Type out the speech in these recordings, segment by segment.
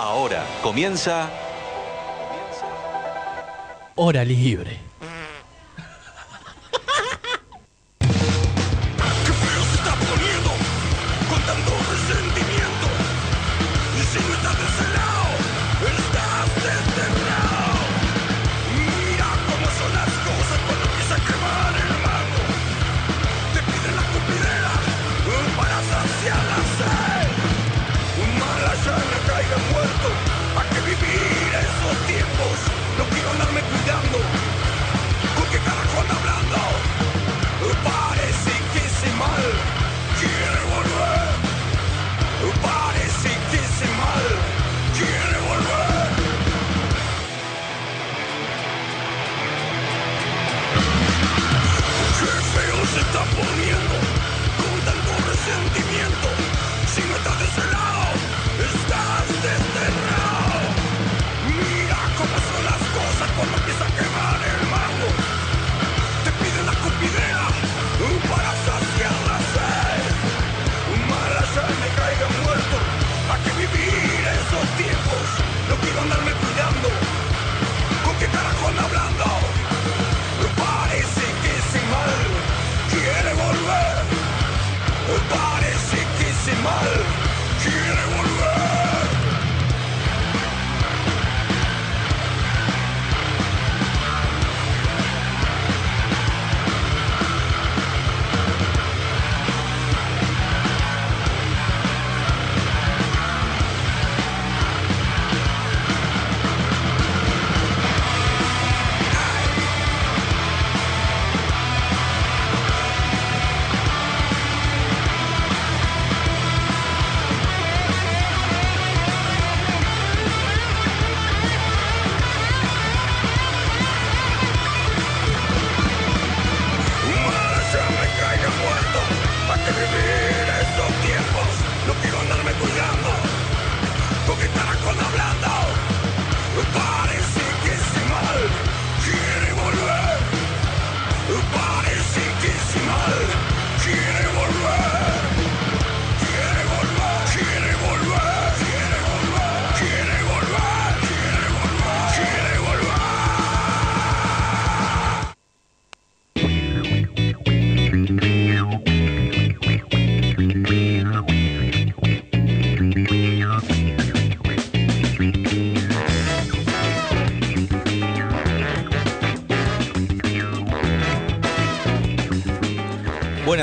Ahora comienza Hora libre.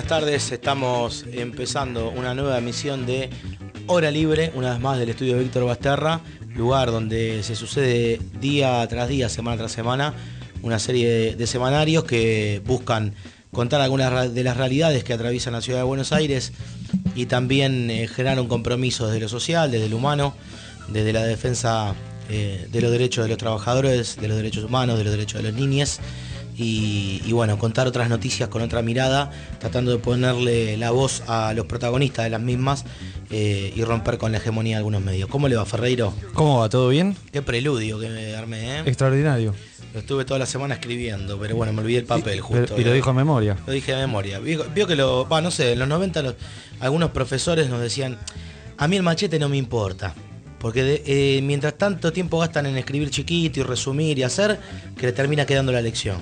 Buenas tardes, estamos empezando una nueva emisión de Hora Libre, una vez más del estudio de Víctor Basterra, lugar donde se sucede día tras día, semana tras semana, una serie de, semanarios que buscan contar algunas de las realidades que atraviesan la ciudad de Buenos Aires y también eh, generar un compromiso desde lo social, desde lo humano, desde la defensa eh, de los derechos de los trabajadores, de los derechos humanos, de los derechos de los niños y, y bueno, contar otras noticias con otra mirada, tratando de ponerle la voz a los protagonistas de las mismas eh, y romper con la hegemonía de algunos medios. ¿Cómo le va, Ferreiro? ¿Cómo va? ¿Todo bien? Qué preludio que me armé, ¿eh? Extraordinario. Lo estuve toda la semana escribiendo, pero bueno, me olvidé el papel justo. Pero- y lo dijo a memoria. Lo dije de memoria. Vio, vio que lo. Va, no sé, en los 90 los- algunos profesores nos decían: A mí el machete no me importa. Porque de- eh, mientras tanto tiempo gastan en escribir chiquito y resumir y hacer, que le termina quedando la lección.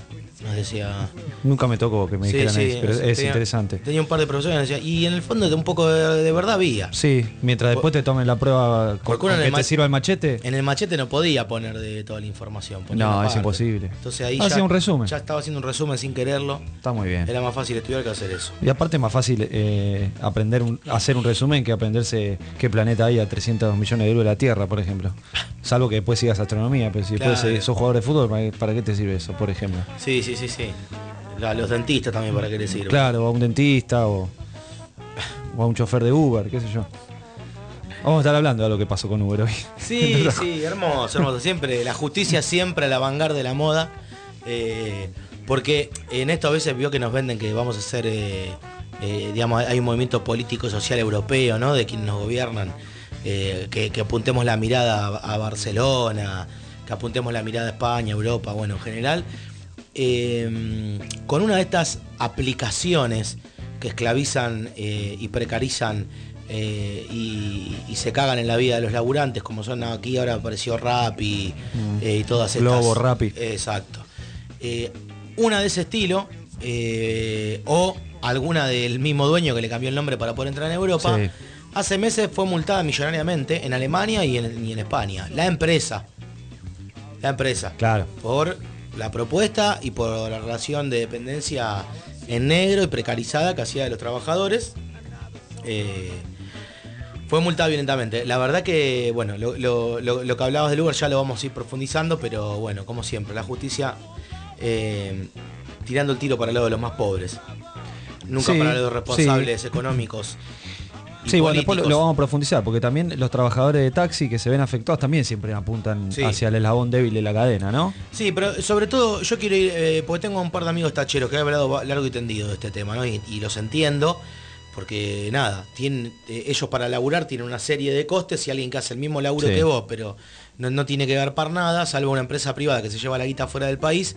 Nos decía. Nunca me tocó que me Sí, dijeran sí, eso, pero es tenía- interesante. Tenía un par de profesores que y en el fondo de un poco de, de verdad había. Sí, mientras después te tomen la prueba con, con que el te sirva el machete. En el machete no podía poner de toda la información. No, es imposible. Entonces ahí Hacía ya- un resumen. Ya estaba haciendo un resumen sin quererlo. Está muy bien. Era más fácil estudiar que hacer eso. Y aparte es más fácil eh, aprender un- hacer un resumen que aprenderse qué planeta hay a 300 millones de euros de la Tierra, por ejemplo. Salvo que después sigas astronomía, pero si después Claro. eh, sos jugador de fútbol, ¿para, para qué te sirve eso, por ejemplo? Sí, sí, sí, sí. La- los dentistas también para qué les sirve. Claro, o a un dentista o, o a un chofer de Uber, qué sé yo. Vamos a estar hablando de lo que pasó con Uber hoy. Sí, sí, hermoso, hermoso. Siempre, la justicia siempre a la vanguardia de la moda. eh, porque en esto a veces vio que nos venden que vamos a hacer, eh, eh, digamos, hay un movimiento político social europeo, ¿no? De quienes nos gobiernan. que, que apuntemos la mirada a, a Barcelona, que apuntemos la mirada a España, Europa, bueno, en general. Eh, con una de estas aplicaciones que esclavizan eh, y precarizan eh, y, y se cagan en la vida de los laburantes, como son aquí ahora apareció Rappi eh, y todas estas. Mm. Globo, Rappi. Exacto. Una de ese estilo, o alguna del mismo dueño que le cambió el nombre para poder entrar en Europa, Sí. hace meses fue multada millonariamente en Alemania y en, y en España. La empresa. La empresa. Claro. Por la propuesta y por la relación de dependencia en negro y precarizada que hacía de los trabajadores. Eh, fue multada violentamente. La verdad que, bueno, lo, lo- lo- lo que hablabas del Uber ya lo vamos a ir profundizando, pero bueno, como siempre, la justicia eh, tirando el tiro para el lado de los más pobres. Nunca Sí, para los responsables económicos. Sí, bueno, después lo, vamos a profundizar, porque también los trabajadores de taxi que se ven afectados también siempre apuntan Sí. hacia el eslabón débil de la cadena, ¿no? Sí, pero sobre todo yo quiero ir, eh, porque tengo un par de amigos tacheros que han hablado largo y tendido de este tema, ¿no? Y, y los entiendo, porque nada, tienen, eh, ellos para laburar tienen una serie de costes y alguien que hace el mismo laburo Sí. que vos, pero no, no tiene que garpar nada, salvo una empresa privada que se lleva la guita fuera del país,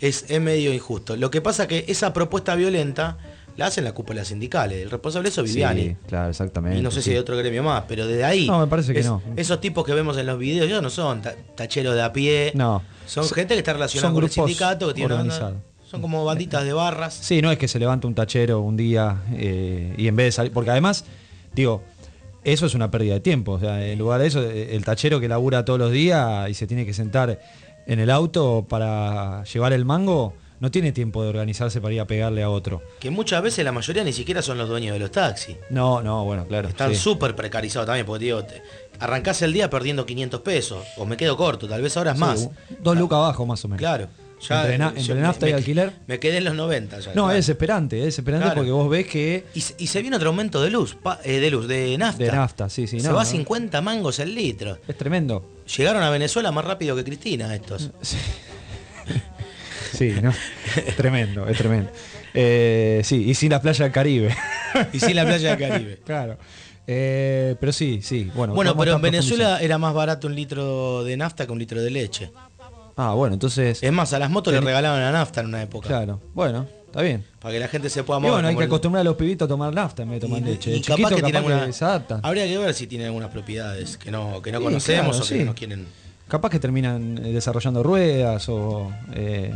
es, es medio injusto. Lo que pasa que esa propuesta violenta la hacen las cúpulas sindicales, el responsable es Viviani. Sí, claro, exactamente. Y no sé si hay otro gremio más, pero desde ahí. No, me parece que es- no. Esos tipos que vemos en los videos, ellos no son ta- tacheros de a pie. No. Son gente que está relacionada con el sindicato, que tiene. Son como banditas de barras. Sí, no es que se levanta un tachero un día eh, y en vez de salir. Porque además, digo, eso es una pérdida de tiempo. O sea, en lugar de eso, eh, el tachero que labura todos los días y se tiene que sentar en el auto para llevar el mango, no tiene tiempo de organizarse para ir a pegarle a otro. Que muchas veces la mayoría ni siquiera son los dueños de los taxis. No, no, bueno, claro. Están sí. súper precarizados también, porque digo, te- arrancás el día perdiendo 500 pesos, o me quedo corto, tal vez ahora es Sí, más. dos lucas abajo más o menos. Claro. Entre na- yo entre me- nafta y me- alquiler. Me quedé en los 90 ya. No, claro. es desesperante, es desesperante Claro. porque vos ves que Y, se- y se viene otro aumento de luz, pa- eh, de luz, de nafta. de nafta, sí, sí, se no, va a no. 50 mangos el litro. es tremendo. Llegaron a Venezuela más rápido que Cristina estos. Sí, sí ¿no? Es tremendo, es tremendo. Eh, sí, y sin la playa del Caribe. Y sin la playa del Caribe. claro. Eh, pero sí, sí. Bueno, Bueno, pero en Venezuela era más barato un litro de nafta que un litro de leche. Ah, bueno, entonces. Es más, a las motos le Ten- regalaban la nafta en una época. Claro, bueno, está bien. Para que la gente se pueda Y mover. bueno, hay que el- acostumbrar a los pibitos a tomar nafta en vez de tomar y- leche. y De capaz que capaz tiene que alguna- se adaptan. Habría que ver si tiene algunas propiedades que no, que no Sí, conocemos claro, o que sí. no quieren. Capaz que terminan eh, desarrollando ruedas o eh,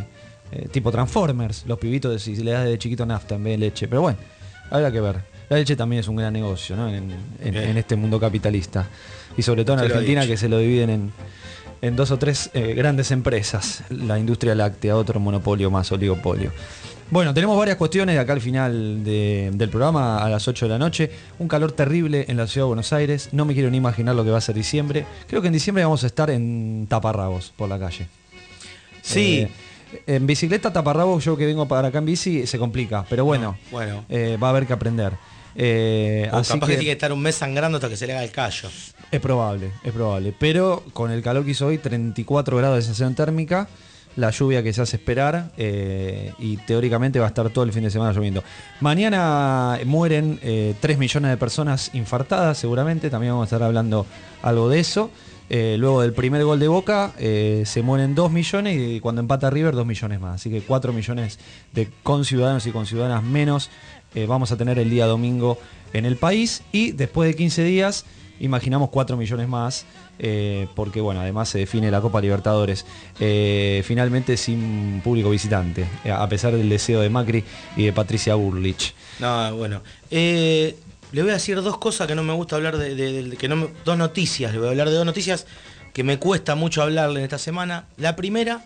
eh, tipo Transformers, los pibitos de si le das de chiquito nafta en vez de leche. Pero bueno, habrá que ver. La leche también es un gran negocio ¿no? en, en- Bien. en este mundo capitalista. Y sobre todo en Se Argentina que se lo dividen en, en dos o tres eh, grandes empresas. La industria láctea, otro monopolio más, oligopolio. Bueno, tenemos varias cuestiones de acá al final de- del programa a las 8 de la noche. Un calor terrible en la ciudad de Buenos Aires. No me quiero ni imaginar lo que va a ser diciembre. Creo que en diciembre vamos a estar en taparrabos por la calle. Sí. Eh, en bicicleta taparrabos, yo que vengo para acá en bici, se complica. Pero bueno, Bueno. eh, va a haber que aprender. Eh, O así capaz que... que tiene que estar un mes sangrando hasta que se le haga el callo. es probable, es probable. Pero con el calor que hizo hoy, 34 grados de sensación térmica, la lluvia que se hace esperar eh, y teóricamente va a estar todo el fin de semana lloviendo. Mañana mueren eh, 3 millones de personas infartadas, seguramente, también vamos a estar hablando algo de eso. Eh, luego del primer gol de Boca eh, se mueren 2 millones y cuando empata River 2 millones más. Así que 4 millones de conciudadanos y conciudadanas menos eh, vamos a tener el día domingo en el país y después de 15 días imaginamos 4 millones más porque bueno, además se define la Copa Libertadores finalmente sin público visitante, a pesar del deseo de Macri y de Patricia Burlich. No, bueno. Le voy a decir dos cosas que no me gusta hablar de, de- de- que no me- dos noticias. Le voy a hablar de dos noticias que me cuesta mucho hablarle en esta semana. La primera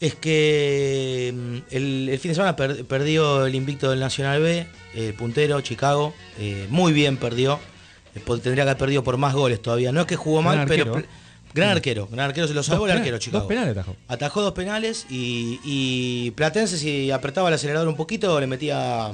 es que mm, el, el fin de semana per- perdió el invicto del Nacional B, el puntero, Chicago. eh, muy bien perdió. Eh, Tendría que haber perdido por más goles todavía. No es que jugó Gran mal, pero. arquero. Gran arquero, gran arquero se lo salvó el arquero, Chicago. dos penales atajó. Atajó dos penales y, y Platense si apretaba el acelerador un poquito le metía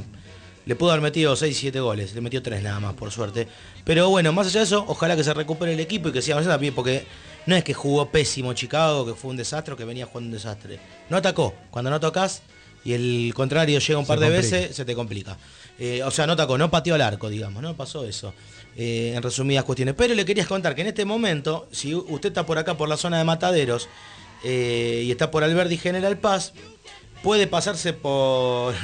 le pudo haber metido 6 7 goles, le metió 3 nada más por suerte. Pero bueno, más allá de eso, ojalá que se recupere el equipo y que siga avanzando bien porque no es que jugó pésimo Chicago, que fue un desastre o que venía jugando un desastre. No atacó, cuando no tocas y el contrario llega un Se par de complica. veces, se te complica. Eh, o sea, no atacó, no pateó al arco, digamos, no pasó eso. eh, en resumidas cuestiones. Pero le querías contar que en este momento, si usted está por acá por la zona de Mataderos eh, y está por Alberdi General Paz, puede pasarse por,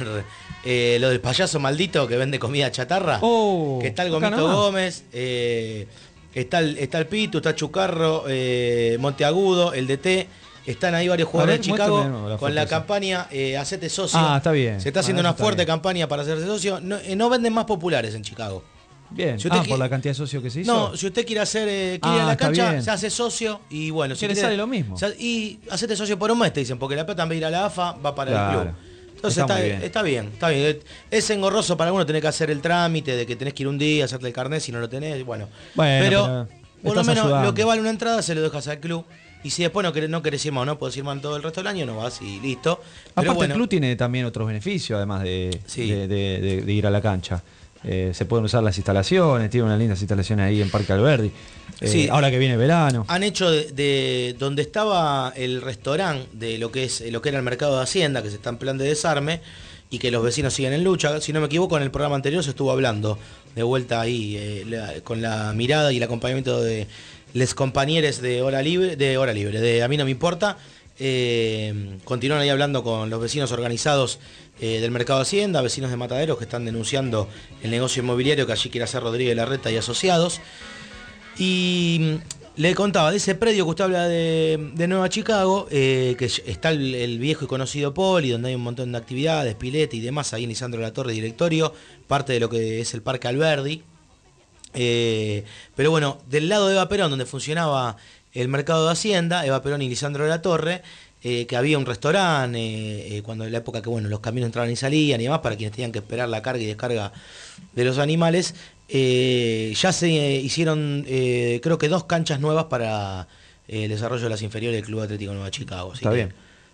Eh, lo del payaso maldito que vende comida chatarra. Oh, que está el Gomito. Gómez, eh, está, el, está el Pitu, está Chucarro, eh, Monteagudo, el DT. Están ahí varios jugadores ver, de Chicago la con la esa. campaña eh, Hacete socio. Ah, está bien. Se está haciendo una está fuerte bien. campaña para hacerse socio. No, no venden más populares en Chicago. Bien. Si usted ah, por la cantidad de socios que se hizo. No, si usted quiere hacer, eh, quiere ir a Ah, la cancha, bien. se hace socio y bueno, si le sale lo mismo. y hacete socio por un mes, te dicen, porque la plata en vez de ir a la AFA va para Claro. el club. Entonces Está bien. está bien, está bien. Es engorroso para uno tener que hacer el trámite de que tenés que ir un día, hacerte el carnet si no lo tenés, bueno. Bueno, pero, pero por lo menos ayudando. lo que vale una entrada se lo dejas al club. Y si después no querés, no querés ir más o no podés ir más todo el resto del año, no vas y listo. Pero Aparte, bueno, el club tiene también otros beneficios, además de, Sí. de, de- de- de ir a la cancha. Eh, se pueden usar las instalaciones, tiene unas lindas instalaciones ahí en Parque Alberdi. Eh, Sí. Ahora que viene verano. han hecho de, de donde estaba el restaurante de lo que es lo que era el mercado de Hacienda, que se está en plan de desarme, y que los vecinos siguen en lucha. Si no me equivoco, en el programa anterior se estuvo hablando de vuelta ahí, eh, la- con la mirada y el acompañamiento de les compañeros de hora libre, de hora libre, de a mí no me importa. Eh, continúan ahí hablando con los vecinos organizados eh, del mercado de Hacienda, vecinos de Mataderos que están denunciando el negocio inmobiliario que allí quiere hacer Rodríguez Larreta y asociados. Y mm, le contaba de ese predio que usted habla de, de Nueva Chicago, eh, que está el, viejo y conocido Poli, donde hay un montón de actividades, pilete y demás, ahí en Lisandro La Torre, directorio, parte de lo que es el Parque Alberdi. Eh, pero bueno, del lado de Eva Perón, donde funcionaba el mercado de Hacienda, Eva Perón y Lisandro de la Torre, eh, que había un restaurante, eh, eh, cuando en la época que bueno, los camiones entraban y salían y demás, para quienes tenían que esperar la carga y descarga de los animales, ya se hicieron, creo que dos canchas nuevas para el desarrollo de las inferiores del Club Atlético Nueva Chicago. Así Está que, bien.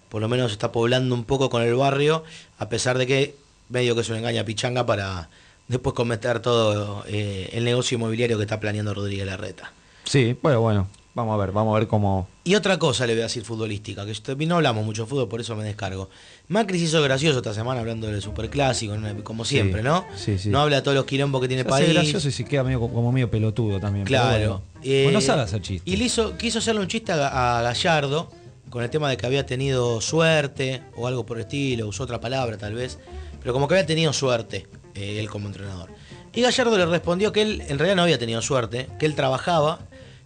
Por lo menos está poblando un poco con el barrio, a pesar de que medio que es una engaña pichanga para después cometer todo el negocio inmobiliario que está planeando Rodríguez Larreta. Sí, bueno, bueno. Vamos a ver, vamos a ver cómo. Y otra cosa le voy a decir futbolística, que no hablamos mucho de fútbol, por eso me descargo. Macri se hizo gracioso esta semana hablando del superclásico, como Sí, siempre, ¿no? sí, sí. No habla de todos los quilombos que tiene Se hace país. gracioso y se queda medio, como medio pelotudo también. Claro. Bueno, Eh, no sabe hacer chistes. Y le hizo, quiso hacerle un chiste a, a Gallardo con el tema de que había tenido suerte o algo por el estilo, usó otra palabra tal vez, pero como que había tenido suerte eh, él como entrenador. Y Gallardo le respondió que él en realidad no había tenido suerte, que él trabajaba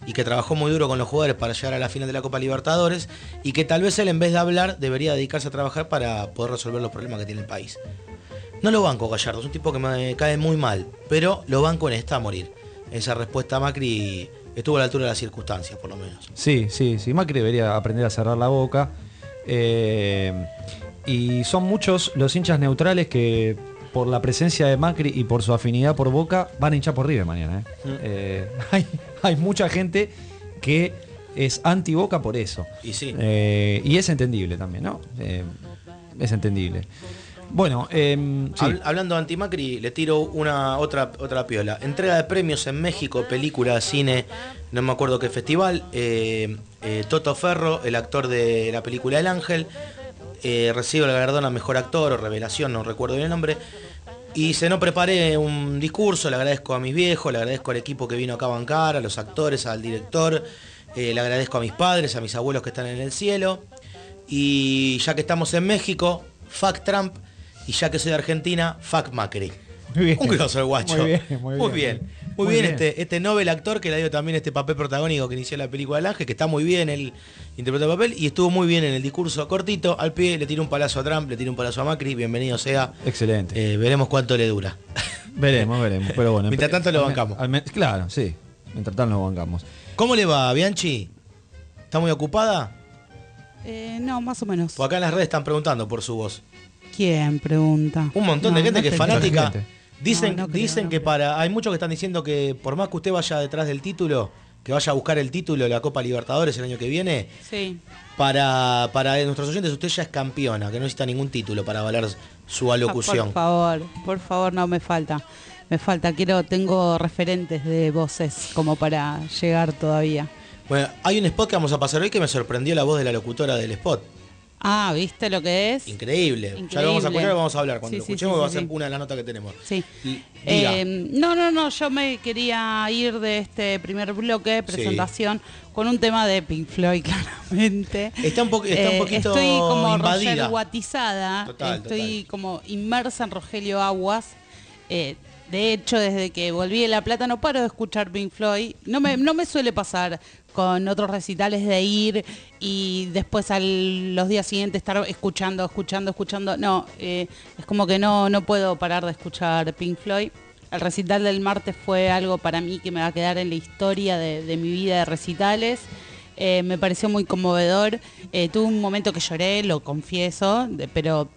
y que trabajó muy duro con los jugadores para llegar a la final de la Copa Libertadores y que tal vez él en vez de hablar debería dedicarse a trabajar para poder resolver los problemas que tiene el país. No lo banco Gallardo, es un tipo que me cae muy mal, pero lo banco en esta a morir. Esa respuesta a Macri estuvo a la altura de las circunstancias, por lo menos. Sí, sí, sí. Macri debería aprender a cerrar la boca. Eh, y son muchos los hinchas neutrales que por la presencia de Macri y por su afinidad por Boca van a hinchar por River mañana. ¿eh? Mm. Eh, hay, hay mucha gente que es anti Boca por eso. Y sí. Eh, y es entendible también, ¿no? Es entendible. Bueno, em, sí. Habl- hablando de Antimacri, le tiro una otra otra piola. Entrega de premios en México, película, cine, no me acuerdo qué festival. Toto Ferro, el actor de la película El Ángel, eh, recibe el galardón a mejor actor o revelación, no recuerdo bien el nombre. Y se no preparé un discurso, le agradezco a mis viejos, le agradezco al equipo que vino acá a bancar, a los actores, al director, eh, le agradezco a mis padres, a mis abuelos que están en el cielo. Y ya que estamos en México, fuck Trump. Y ya que soy de Argentina, fuck Macri. Muy bien. Un grosso el guacho. Muy bien, muy Muy bien. Muy, Muy bien, bien. Este, este Nobel actor que le dio también este papel protagónico que inició la película del Ángel, que está muy bien, él interpretó el papel y estuvo muy bien en el discurso cortito, al pie, le tiró un palazo a Trump, le tiró un palazo a Macri, bienvenido sea. Excelente. Eh, veremos cuánto le dura. veremos, veremos. Pero bueno, Mientras tanto lo bancamos. al claro, sí. Mientras tanto lo bancamos. ¿Cómo le va, Bianchi? ¿Está muy ocupada? Eh, no, más o menos. Pues acá en las redes están preguntando por su voz. ¿Quién pregunta? Un montón No, de gente no que es fanática. Gente. Dicen, No, no creo, dicen no que creo. para. Hay muchos que están diciendo que por más que usted vaya detrás del título, que vaya a buscar el título de la Copa Libertadores el año que viene, Sí. para, para nuestros oyentes usted ya es campeona, que no necesita ningún título para avalar su Ah, alocución. por favor, por favor, no me falta. Me falta, quiero, tengo referentes de voces como para llegar todavía. Bueno, hay un spot que vamos a pasar hoy que me sorprendió la voz de la locutora del spot. Ah, ¿viste lo que es? Increíble. Ya lo vamos a escuchar y vamos a hablar. Cuando Sí, lo escuchemos sí, va a ser una de las notas que tenemos. Sí. Eh, no, no, no, yo me quería ir de este primer bloque, presentación, con un tema de Pink Floyd, claramente. Está un poco- está un Eh, poquito Estoy como invadida. Roger Guatizada, Total, estoy total. como inmersa en Rogelio Aguas. Eh, de hecho, desde que volví de La Plata no paro de escuchar Pink Floyd. No me, no me suele pasar con otros recitales de ir y después a los días siguientes estar escuchando, escuchando, escuchando. No, eh, es como que no, no puedo parar de escuchar Pink Floyd. El recital del martes fue algo para mí que me va a quedar en la historia de, mi vida de recitales. Eh, me pareció muy conmovedor. Eh, tuve un momento que lloré, lo confieso, pero,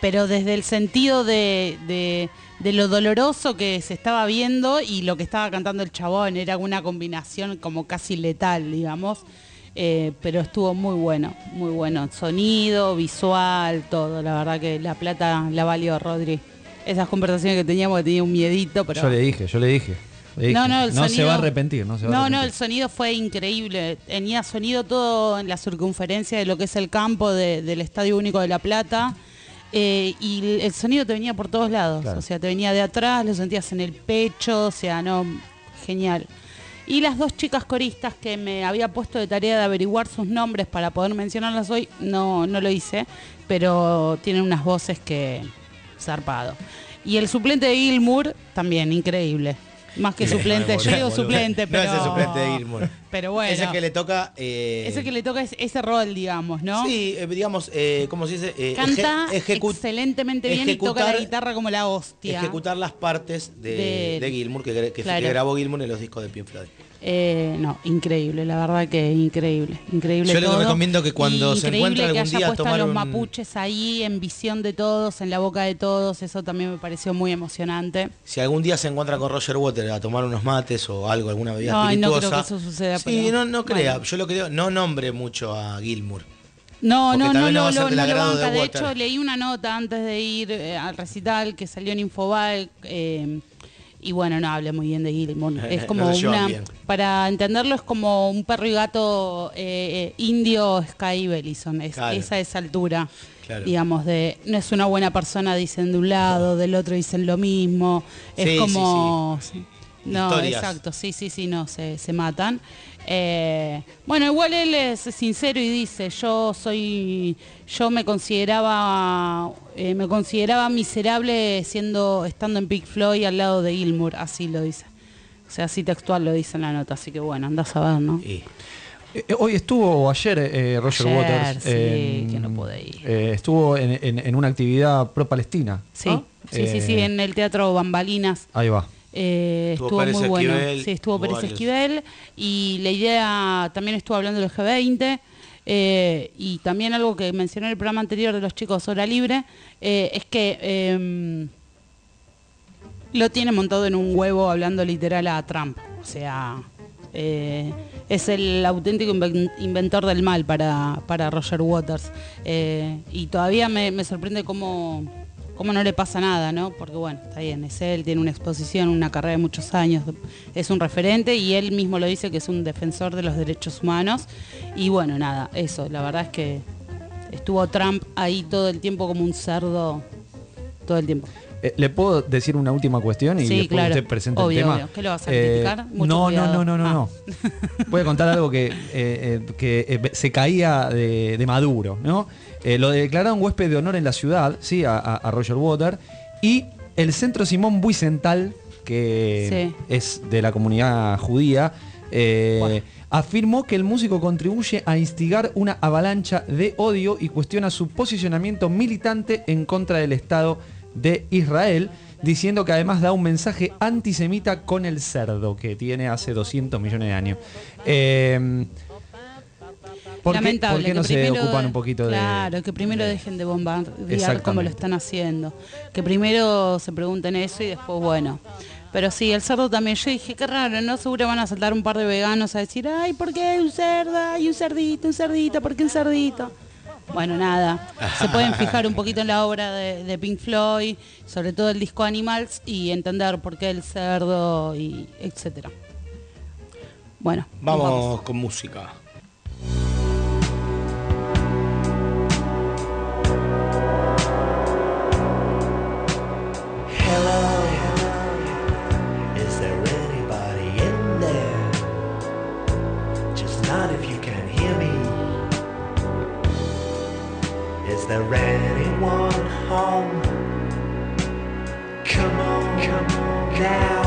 pero desde el sentido de- de lo doloroso que se estaba viendo y lo que estaba cantando el chabón. Era una combinación como casi letal, digamos. Eh, pero estuvo muy bueno, muy bueno. Sonido, visual, todo. La verdad que la plata la valió, Rodri. Esas conversaciones que teníamos que tenía un miedito, pero... Yo le dije, yo le dije. Le No, dije, no, el se sonido- va a arrepentir, no se va a No, no, arrepentir. el sonido fue increíble. Tenía sonido todo en la circunferencia de lo que es el campo de- del Estadio Único de La Plata. Eh, y el- sonido te venía por todos lados. Claro. O sea, te venía de atrás, lo sentías en el pecho, o sea, no, genial. Y las dos chicas coristas que me había puesto de tarea de averiguar sus nombres para poder mencionarlas hoy, no, no lo hice, pero tienen unas voces que zarpado. Y el suplente de Gilmour, también, increíble. Más que suplente, yo digo suplente, No pero... es el suplente de Gilmour. Pero bueno. Ese que le toca. eh, Ese que le toca es ese rol, digamos, ¿no? Sí, eh, digamos, eh, ¿cómo se dice? Eh, Canta excelentemente bien y toca la guitarra como la hostia. Ejecutar las partes de, De- de Gilmour que, que- que Claro. grabó Gilmour en los discos de Pink Floyd. Eh, no, increíble, la verdad que increíble, increíble Yo todo. recomiendo que cuando Y se increíble encuentre que algún día a puesto tomar los un- mapuches ahí en visión de todos, en la boca de todos, eso también me pareció muy emocionante. Si algún día se encuentra con Roger Waters a tomar unos mates o algo, alguna bebida Ay, no creo espirituosa. que eso suceda, Sí, pero- no, no crea. bueno. Yo lo creo, no nombre mucho a Gilmour. No, no, no, no lo, a no lo de banca. De, Water. hecho, leí una nota antes de ir eh, al recital que salió en Infobae. eh, y bueno, no hable muy bien de Gilmour. Es No como una. Para entenderlo, es como un perro y gato eh, eh, indio Sky Bellison. Es, Claro. Esa es altura. Claro. Digamos, de no es una buena persona, dicen de un lado, del otro dicen lo mismo. Es Sí, como. sí, No, Historias. exacto, sí, sí, sí, no, se, se matan. Eh, bueno, igual él es sincero y dice, yo soy, yo me consideraba, eh, me consideraba miserable siendo, estando en Pink Floyd al lado de Gilmour, así lo dice. O sea, así textual lo dice en la nota, así que bueno, andás a ver, ¿no? Eh, hoy estuvo, o ayer, eh, Roger Ayer, Waters. sí, en- que no pude ir. eh, estuvo en, en- en una actividad pro-palestina. Sí, ¿no? sí, sí, sí, en el Teatro Bambalinas. Ahí va. Eh, Estuvo muy bueno. Esquivel, Sí, estuvo Pérez varios. Esquivel y la idea también estuvo hablando del G20 eh, y también algo que mencioné en el programa anterior de los chicos Hora Libre eh, es que eh, lo tiene montado en un huevo hablando literal a Trump. O sea, eh, es el auténtico inven- inventor del mal para, para Roger Waters. Eh, y todavía me, me sorprende cómo, cómo no le pasa nada, ¿no? Porque bueno, está bien, es él, tiene una exposición, una carrera de muchos años, es un referente y él mismo lo dice que es un defensor de los derechos humanos. Y bueno, nada, eso, la verdad es que estuvo Trump ahí todo el tiempo como un cerdo, todo el tiempo. Eh, ¿Le puedo decir una última cuestión y Sí, después claro. usted presenta Obvio, el tema? obvio. ¿Qué lo vas a Eh, criticar? Mucho no, no, no, no, no, Ah. no. Voy a contar algo que, eh, eh, que eh, se caía de, de Maduro, ¿no? Eh, lo declararon huésped de honor en la ciudad, sí, a, Roger Water, y el centro Simón Buicental, que Sí. es de la comunidad judía, eh, Bueno. afirmó que el músico contribuye a instigar una avalancha de odio y cuestiona su posicionamiento militante en contra del Estado de Israel, diciendo que además da un mensaje antisemita con el cerdo que tiene hace 200 millones de años. Eh, ¿por, qué, Lamentable por qué no que se primero- ocupan un poquito de... Claro, que primero dejen de bombardear como lo están haciendo. Que primero se pregunten eso y después, bueno. Pero sí, el cerdo también. Yo dije, qué raro, ¿no? Seguro van a saltar un par de veganos a decir, ay, ¿por qué hay un cerdo? Hay un cerdito, un cerdito, ¿por qué un cerdito? Bueno, nada. Se pueden fijar un poquito en la obra de, de Pink Floyd, sobre todo el disco Animals, y entender por qué el cerdo y etcétera. Bueno, Vamos con música. Is there anyone home? Come on, come on now.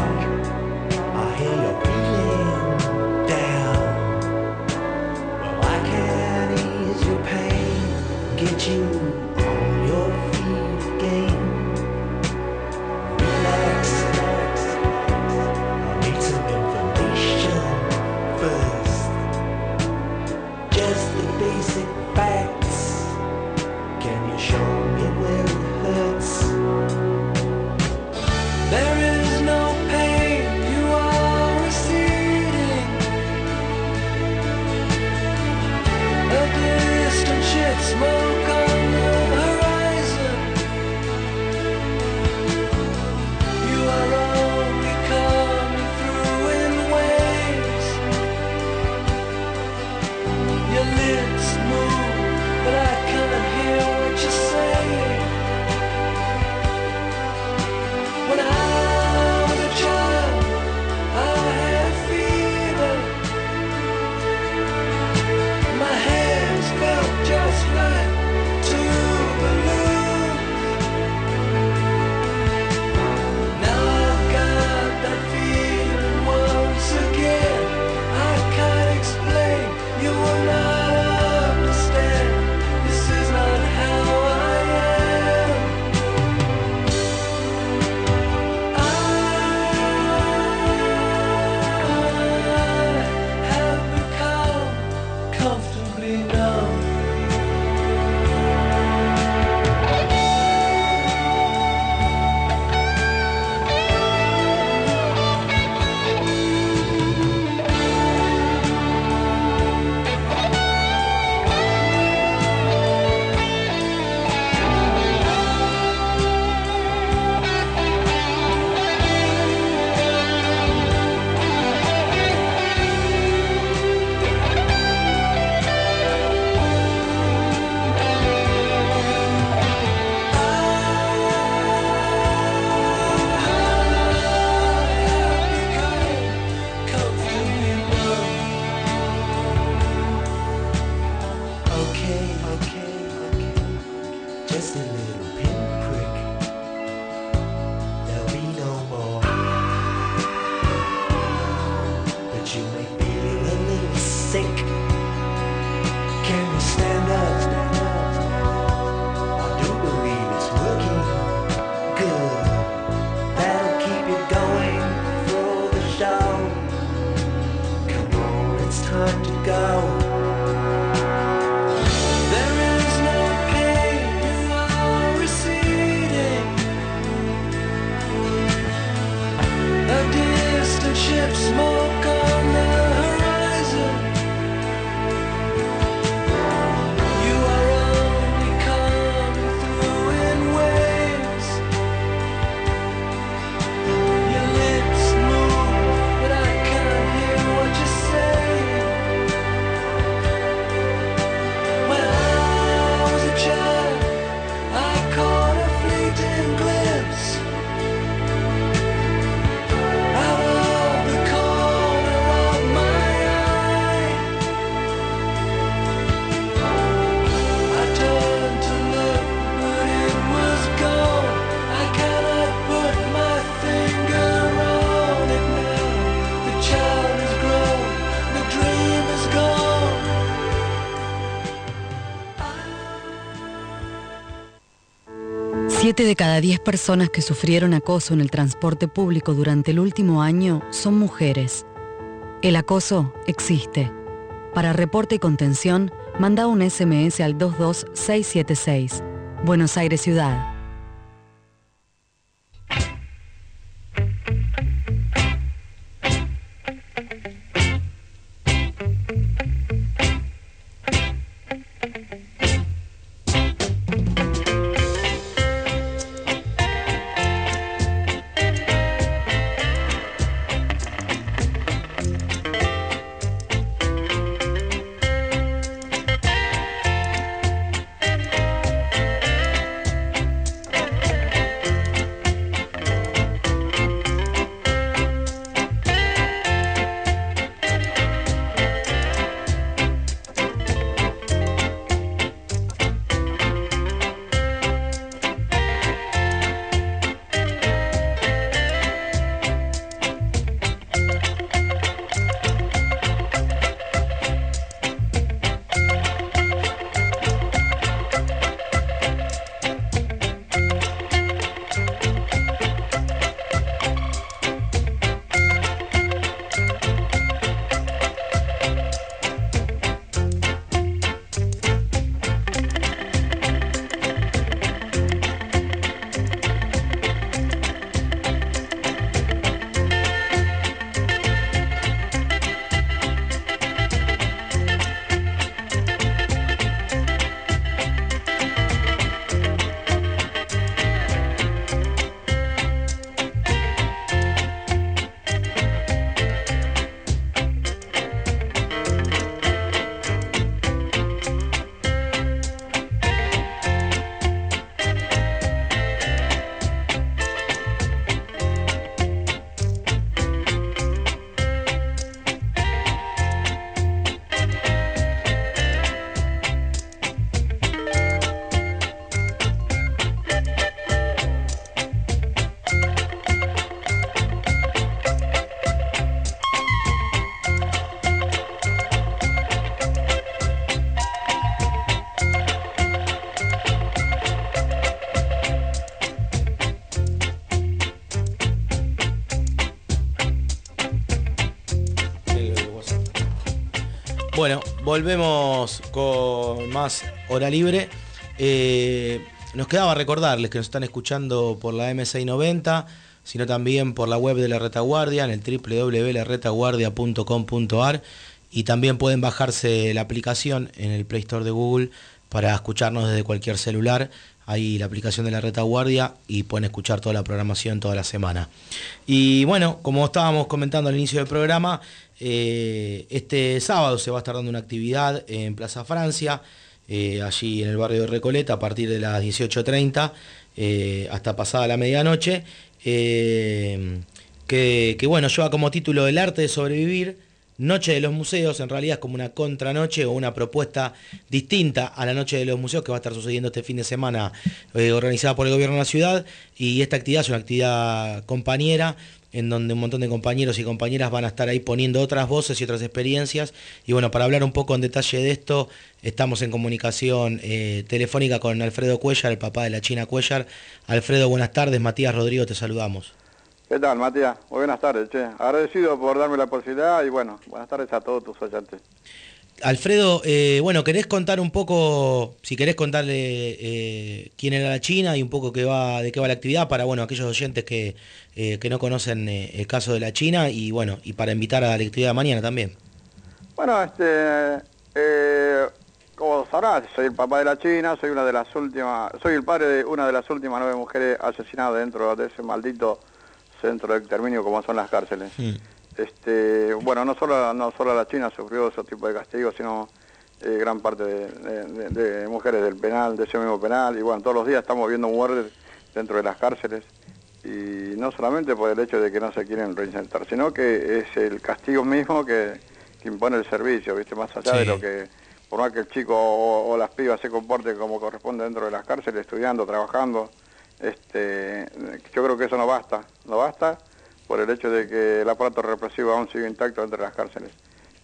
De cada diez personas que sufrieron acoso en el transporte público durante el último año son mujeres. El acoso existe. Para reporte y contención, manda un SMS al 22676, Buenos Aires Ciudad. Volvemos con más hora libre. Eh, nos quedaba recordarles que nos están escuchando por la M690, sino también por la web de la Retaguardia en el www.laretaguardia.com.ar y también pueden bajarse la aplicación en el Play Store de Google para escucharnos desde cualquier celular. Ahí la aplicación de la Retaguardia y pueden escuchar toda la programación toda la semana. Y bueno, como estábamos comentando al inicio del programa, eh, este sábado se va a estar dando una actividad en Plaza Francia, eh, allí en el barrio de Recoleta, a partir de las 18.30 eh, hasta pasada la medianoche, que, que bueno, lleva como título El arte de sobrevivir. Noche de los Museos, en realidad es como una contranoche o una propuesta distinta a la Noche de los Museos que va a estar sucediendo este fin de semana eh, organizada por el gobierno de la ciudad. Y esta actividad es una actividad compañera en donde un montón de compañeros y compañeras van a estar ahí poniendo otras voces y otras experiencias. Y bueno, para hablar un poco en detalle de esto, estamos en comunicación eh, telefónica con Alfredo Cuellar, el papá de la China Cuellar. Alfredo, buenas tardes. Matías Rodrigo, te saludamos. ¿Qué tal, Matías? Muy buenas tardes, che. Agradecido por darme la posibilidad y bueno, buenas tardes a todos tus oyentes. Alfredo, eh, bueno, ¿querés contar un poco, si querés contarle eh, quién era la China y un poco qué va, de qué va la actividad para, bueno, aquellos oyentes que, eh, que no conocen eh, el caso de la China y, bueno, y para invitar a la actividad de mañana también? Bueno, este, eh, como sabrás, soy el papá de la China, soy una de las últimas, soy el padre de una de las últimas nueve mujeres asesinadas dentro de ese maldito centro de exterminio como son las cárceles. Este, bueno, no solo, no solo la China sufrió ese tipo de castigos, sino eh, gran parte de, de- de- de mujeres del penal, de ese mismo penal, y bueno, todos los días estamos viendo muertes dentro de las cárceles, y no solamente por el hecho de que no se quieren reinsertar, sino que es el castigo mismo que, que impone el servicio, ¿viste? Más allá de lo que, por más que el chico o, o las pibas se comporten como corresponde dentro de las cárceles, estudiando, trabajando, este, yo creo que eso no basta, no basta por el hecho de que el aparato represivo aún sigue intacto dentro de las cárceles.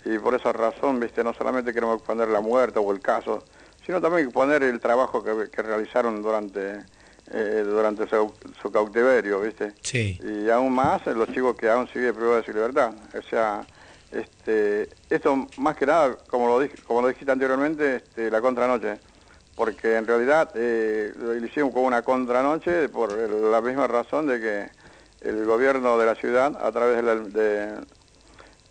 Y por esa razón, viste, no solamente queremos exponer la muerte o el caso, sino también exponer el trabajo que, que realizaron durante, eh, durante su, su cautiverio, viste. Sí. Y aún más eh, los chicos que aún siguen privados de su libertad. O sea, este, esto más que nada, como lo, dije, como lo dijiste anteriormente, este, la contranoche. Porque en realidad eh, lo hicimos como una contranoche por la misma razón de que el gobierno de la ciudad, a través de la, de,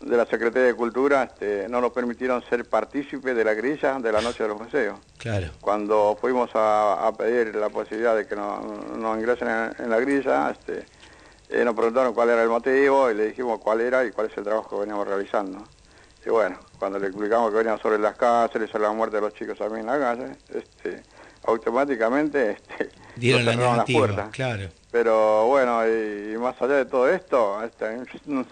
de la Secretaría de Cultura, este, no nos permitieron ser partícipes de la grilla de la Noche de los Museos Claro. cuando fuimos a, a pedir la posibilidad de que nos, nos ingresen en, en la grilla, este, eh, nos preguntaron cuál era el motivo y le dijimos cuál era y cuál es el trabajo que veníamos realizando. Y bueno, cuando le explicamos que veníamos sobre las cárceles, sobre la muerte de los chicos también en la calle, este, automáticamente este, Dieron la las puertas. claro. Pero bueno, y, y más allá de todo esto, este,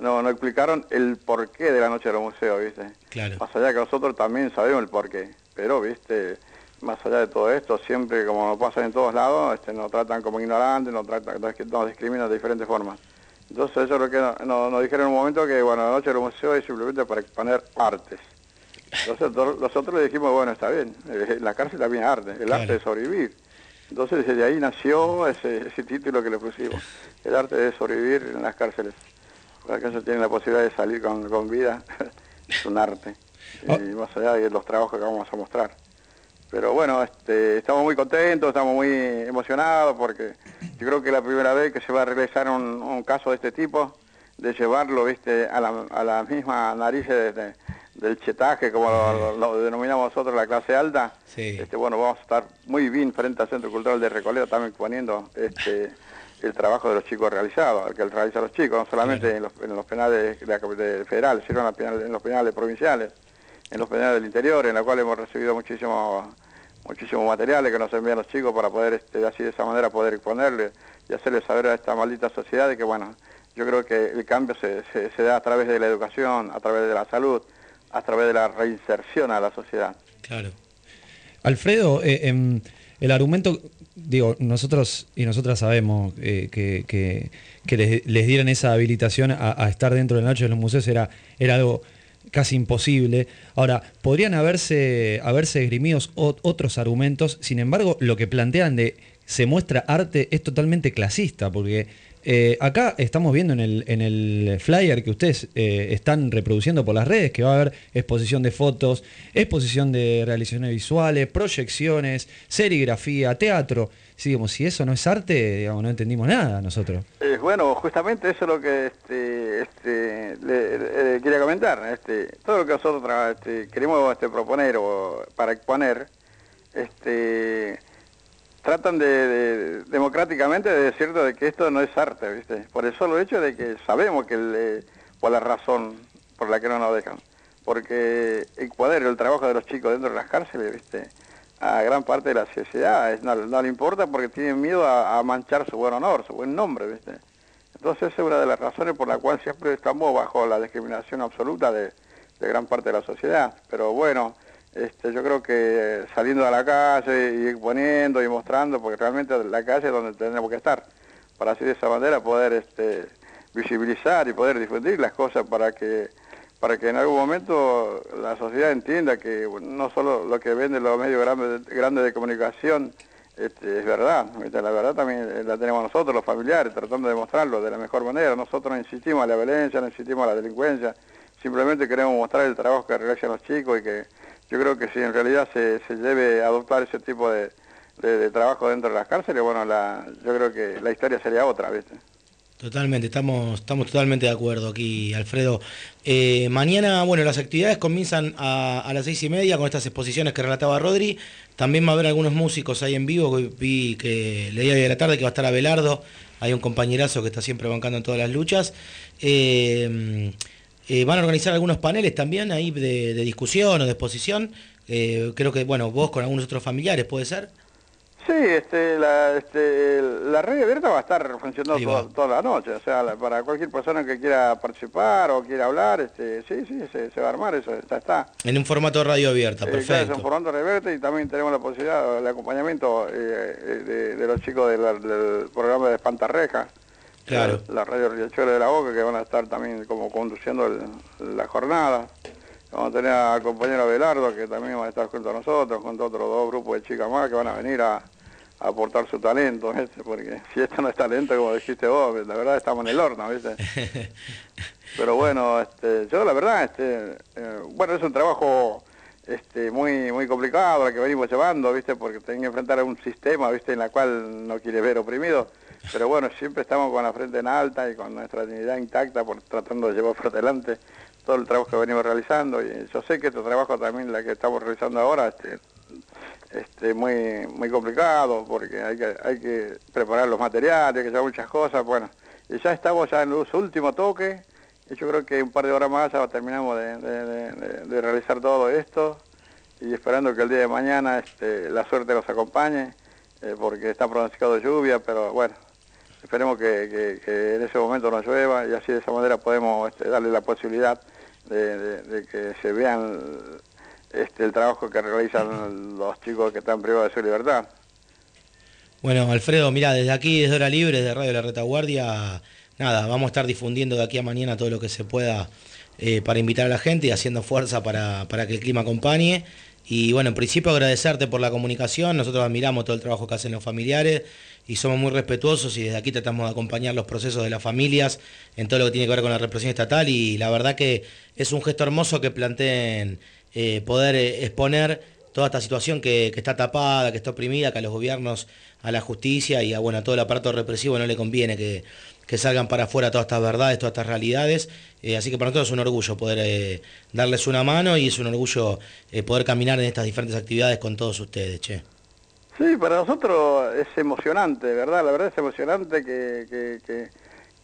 no, no explicaron el porqué de la noche de los museos, ¿viste? Claro. Más allá que nosotros también sabemos el porqué, pero, ¿viste? Más allá de todo esto, siempre como nos pasa en todos lados, este, nos tratan como ignorantes, nos, tratan, nos discriminan de diferentes formas. Entonces eso es lo que nos, dijeron en un momento que, bueno, la noche de los museos es simplemente para exponer artes. Entonces nosotros, le dijimos, bueno, está bien, eh, la cárcel también es arte, el Claro. arte de sobrevivir. Entonces desde ahí nació ese, ese título que le pusimos, el arte de sobrevivir en las cárceles. Para que ellos tienen la posibilidad de salir con, con vida, es un arte. Ah. Y más allá de los trabajos que vamos a mostrar. Pero bueno, este, estamos muy contentos, estamos muy emocionados porque yo creo que es la primera vez que se va a realizar un, un caso de este tipo, de llevarlo, viste, a la, a la misma nariz de- de- del chetaje, como lo, lo- denominamos nosotros la clase alta. Sí. Este, bueno, vamos a estar muy bien frente al Centro Cultural de Recoleta también poniendo este, el trabajo de los chicos realizado, el que realizan los chicos, no solamente en, los, en los penales de la capital federal, sino en, la penal- en los penales provinciales, en los penales del interior, en la cual hemos recibido muchísimos muchísimos materiales que nos envían los chicos para poder, este, así de esa manera, poder exponerle y hacerle saber a esta maldita sociedad de que, bueno, yo creo que el cambio se, se- da a través de la educación, a través de la salud, a través de la reinserción a la sociedad. Claro. Alfredo, eh, em, el argumento, digo, nosotros y nosotras sabemos eh, que, que- que les, dieran esa habilitación a, a estar dentro de la noche de los museos era, era algo casi imposible. Ahora, podrían haberse, esgrimidos ot- otros argumentos, sin embargo, lo que plantean de se muestra arte es totalmente clasista, porque Eh, acá estamos viendo en el, en el flyer que ustedes eh, están reproduciendo por las redes que va a haber exposición de fotos, exposición de realizaciones visuales, proyecciones, serigrafía, teatro. Sí, digamos, si eso no es arte, digamos, no entendimos nada nosotros. Eh, bueno, justamente eso es lo que este, este, quería comentar. Este, todo lo que nosotros este, queremos este, proponer o para exponer, este, tratan de, de- democráticamente de decir de que esto no es arte, ¿viste? Por el solo hecho de que sabemos que es la razón por la que no nos dejan. Porque el cuadro, el trabajo de los chicos dentro de las cárceles, ¿viste? A gran parte de la sociedad es- no, no le importa porque tienen miedo a, manchar su buen honor, su buen nombre, ¿viste? Entonces esa es una de las razones por la cual siempre estamos bajo la discriminación absoluta de gran parte de la sociedad. Pero bueno, este, yo creo que saliendo a la calle y exponiendo y mostrando, porque realmente la calle es donde tenemos que estar, para así de esa manera poder este, visibilizar y poder difundir las cosas para que para que en algún momento la sociedad entienda que no solo lo que venden los medios grandes, grandes de comunicación este, es verdad, la verdad también la tenemos nosotros, los familiares, tratando de mostrarlo de la mejor manera. Nosotros no insistimos a la violencia, no insistimos a la delincuencia, simplemente queremos mostrar el trabajo que realizan los chicos y que yo creo que si en realidad se, se debe adoptar ese tipo de, de- trabajo dentro de las cárceles, bueno, la, yo creo que la historia sería otra, ¿viste? Totalmente, estamos, estamos totalmente de acuerdo aquí, Alfredo. Eh, mañana, bueno, las actividades comienzan a, a las seis y media con estas exposiciones que relataba Rodri. También va a haber algunos músicos ahí en vivo, vi que leí hoy de la tarde que va a estar Abelardo, hay un compañerazo que está siempre bancando en todas las luchas. Eh, eh, van a organizar algunos paneles también ahí de, de discusión o de exposición. Eh, creo que, bueno, vos con algunos otros familiares, ¿puede ser? Sí, este, la, este, la red abierta va a estar funcionando va. toda, toda la noche, o sea, la- para cualquier persona que quiera participar o quiera hablar, este, sí, sí, se, se va a armar, eso ya está. En un formato de radio abierta, Eh, claro, es perfecto. un formato reverte y también tenemos la posibilidad, el acompañamiento eh, eh, de, de los chicos de la- del programa de Espantarreja, Claro. la, la radio Riachuelo de la Boca, que van a estar también como conduciendo el- la jornada. Vamos a tener al compañero Belardo, que también va a estar junto a nosotros, junto a otros dos grupos de chicas más que van a venir a, a aportar su talento, ¿viste? porque si esto no es talento, como dijiste vos, la verdad estamos en el horno, ¿viste? Pero bueno, este, yo la verdad, este, eh, bueno, es un trabajo este, muy muy complicado el que venimos llevando, ¿viste? Porque tienen que enfrentar a un sistema, ¿viste? En la cual no quiere ver oprimido. Pero bueno, siempre estamos con la frente en alta y con nuestra dignidad intacta por tratando de llevar por delante todo el trabajo que venimos realizando. Y yo sé que este trabajo también, la que estamos realizando ahora, este, este, muy muy complicado porque hay que hay que preparar los materiales, hay que hacer muchas cosas, bueno, y ya estamos ya en los últimos toques, y yo creo que un par de horas más ya terminamos de- de realizar todo esto, y esperando que el día de mañana este, la suerte nos acompañe, eh, porque está pronosticado lluvia, pero bueno, esperemos que, en ese momento no llueva, y así de esa manera podemos este, darle la posibilidad de que se vean este, el trabajo que realizan los chicos que están privados de su libertad. Bueno, Alfredo, mira, desde aquí, desde Hora Libre, desde Radio La Retaguardia, nada, vamos a estar difundiendo de aquí a mañana todo lo que se pueda eh, para invitar a la gente y haciendo fuerza para, para que el clima acompañe. Y bueno, en principio agradecerte por la comunicación, nosotros admiramos todo el trabajo que hacen los familiares y somos muy respetuosos y desde aquí tratamos de acompañar los procesos de las familias en todo lo que tiene que ver con la represión estatal. Y la verdad que es un gesto hermoso que planteen eh, poder eh, exponer toda esta situación que, está tapada, que está oprimida, que a los gobiernos, a la justicia y a, bueno, a todo el aparato represivo no le conviene que, que salgan para afuera todas estas verdades, todas estas realidades. Eh, así que para nosotros es un orgullo poder eh, darles una mano y es un orgullo eh, poder caminar en estas diferentes actividades con todos ustedes, che. Sí, para nosotros es emocionante, ¿verdad? La verdad es emocionante que, que, que,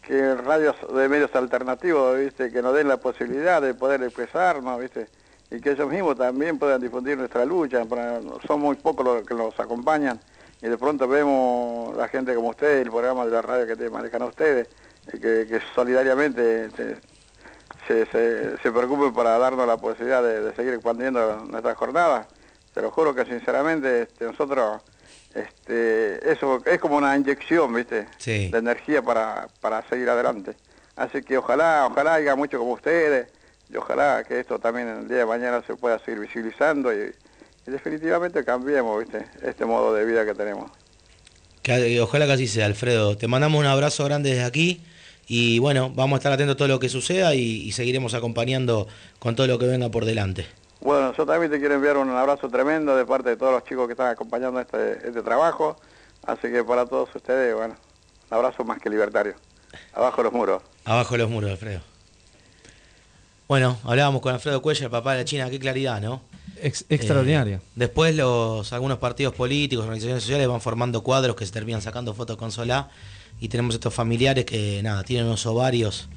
que radios de medios alternativos, ¿viste? Que nos den la posibilidad de poder expresarnos, ¿viste? Y que ellos mismos también puedan difundir nuestra lucha. Son muy pocos los que nos acompañan y de pronto vemos la gente como ustedes, el programa de la radio que te manejan a ustedes, y que, que solidariamente se, se, se preocupen para darnos la posibilidad de, de seguir expandiendo nuestra jornada. Te lo juro que sinceramente este, nosotros, este, eso es como una inyección, ¿viste? Sí. De energía para, para seguir adelante. Así que ojalá, ojalá haya mucho como ustedes, y ojalá que esto también el día de mañana se pueda seguir visibilizando y, y definitivamente cambiemos, ¿viste? Este modo de vida que tenemos. Que, ojalá que así sea, Alfredo. Te mandamos un abrazo grande desde aquí y bueno, vamos a estar atentos a todo lo que suceda y, y seguiremos acompañando con todo lo que venga por delante. Bueno, yo también te quiero enviar un abrazo tremendo de parte de todos los chicos que están acompañando este, este trabajo. Así que para todos ustedes, bueno, un abrazo más que libertario. Abajo los muros. Abajo los muros, Alfredo. Bueno, hablábamos con Alfredo Cuellar, el papá de la China, qué claridad, ¿no? Ex- extraordinaria. Eh, después los algunos partidos políticos, organizaciones sociales van formando cuadros que se terminan sacando fotos con Solá y tenemos estos familiares que nada, tienen unos ovarios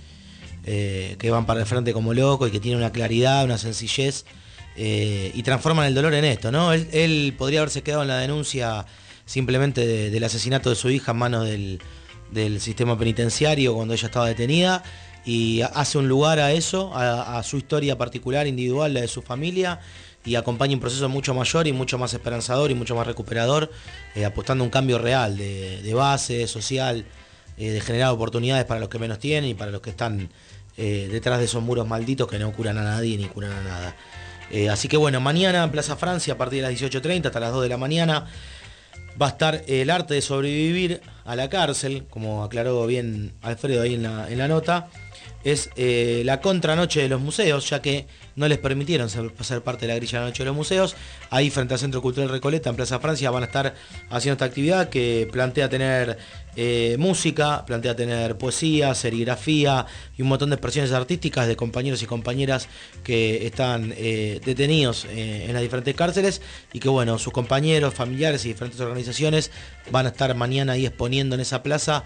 eh, que van para el frente como locos y que tienen una claridad, una sencillez eh, y transforman el dolor en esto, ¿no? Él, podría haberse quedado en la denuncia simplemente de- del asesinato de su hija en manos del, del sistema penitenciario cuando ella estaba detenida y ha- hace un lugar a eso, a, a su historia particular, individual, la de su familia y acompaña un proceso mucho mayor y mucho más esperanzador y mucho más recuperador, eh, apostando un cambio real de, de base, social, eh, de generar oportunidades para los que menos tienen y para los que están eh, detrás de esos muros malditos que no curan a nadie ni curan a nada. Así que bueno, mañana en Plaza Francia a partir de las 18.30 hasta las 2 de la mañana va a estar el arte de sobrevivir a la cárcel, como aclaró bien Alfredo ahí en la, en la nota. Es la contranoche de los museos, ya que no les permitieron ser, parte de la grilla de la noche de los museos. Ahí frente al Centro Cultural Recoleta, en Plaza Francia, van a estar haciendo esta actividad que plantea tener eh, música, plantea tener poesía, serigrafía y un montón de expresiones artísticas de compañeros y compañeras que están eh, detenidos eh, en las diferentes cárceles y que bueno, sus compañeros, familiares y diferentes organizaciones van a estar mañana ahí exponiendo en esa plaza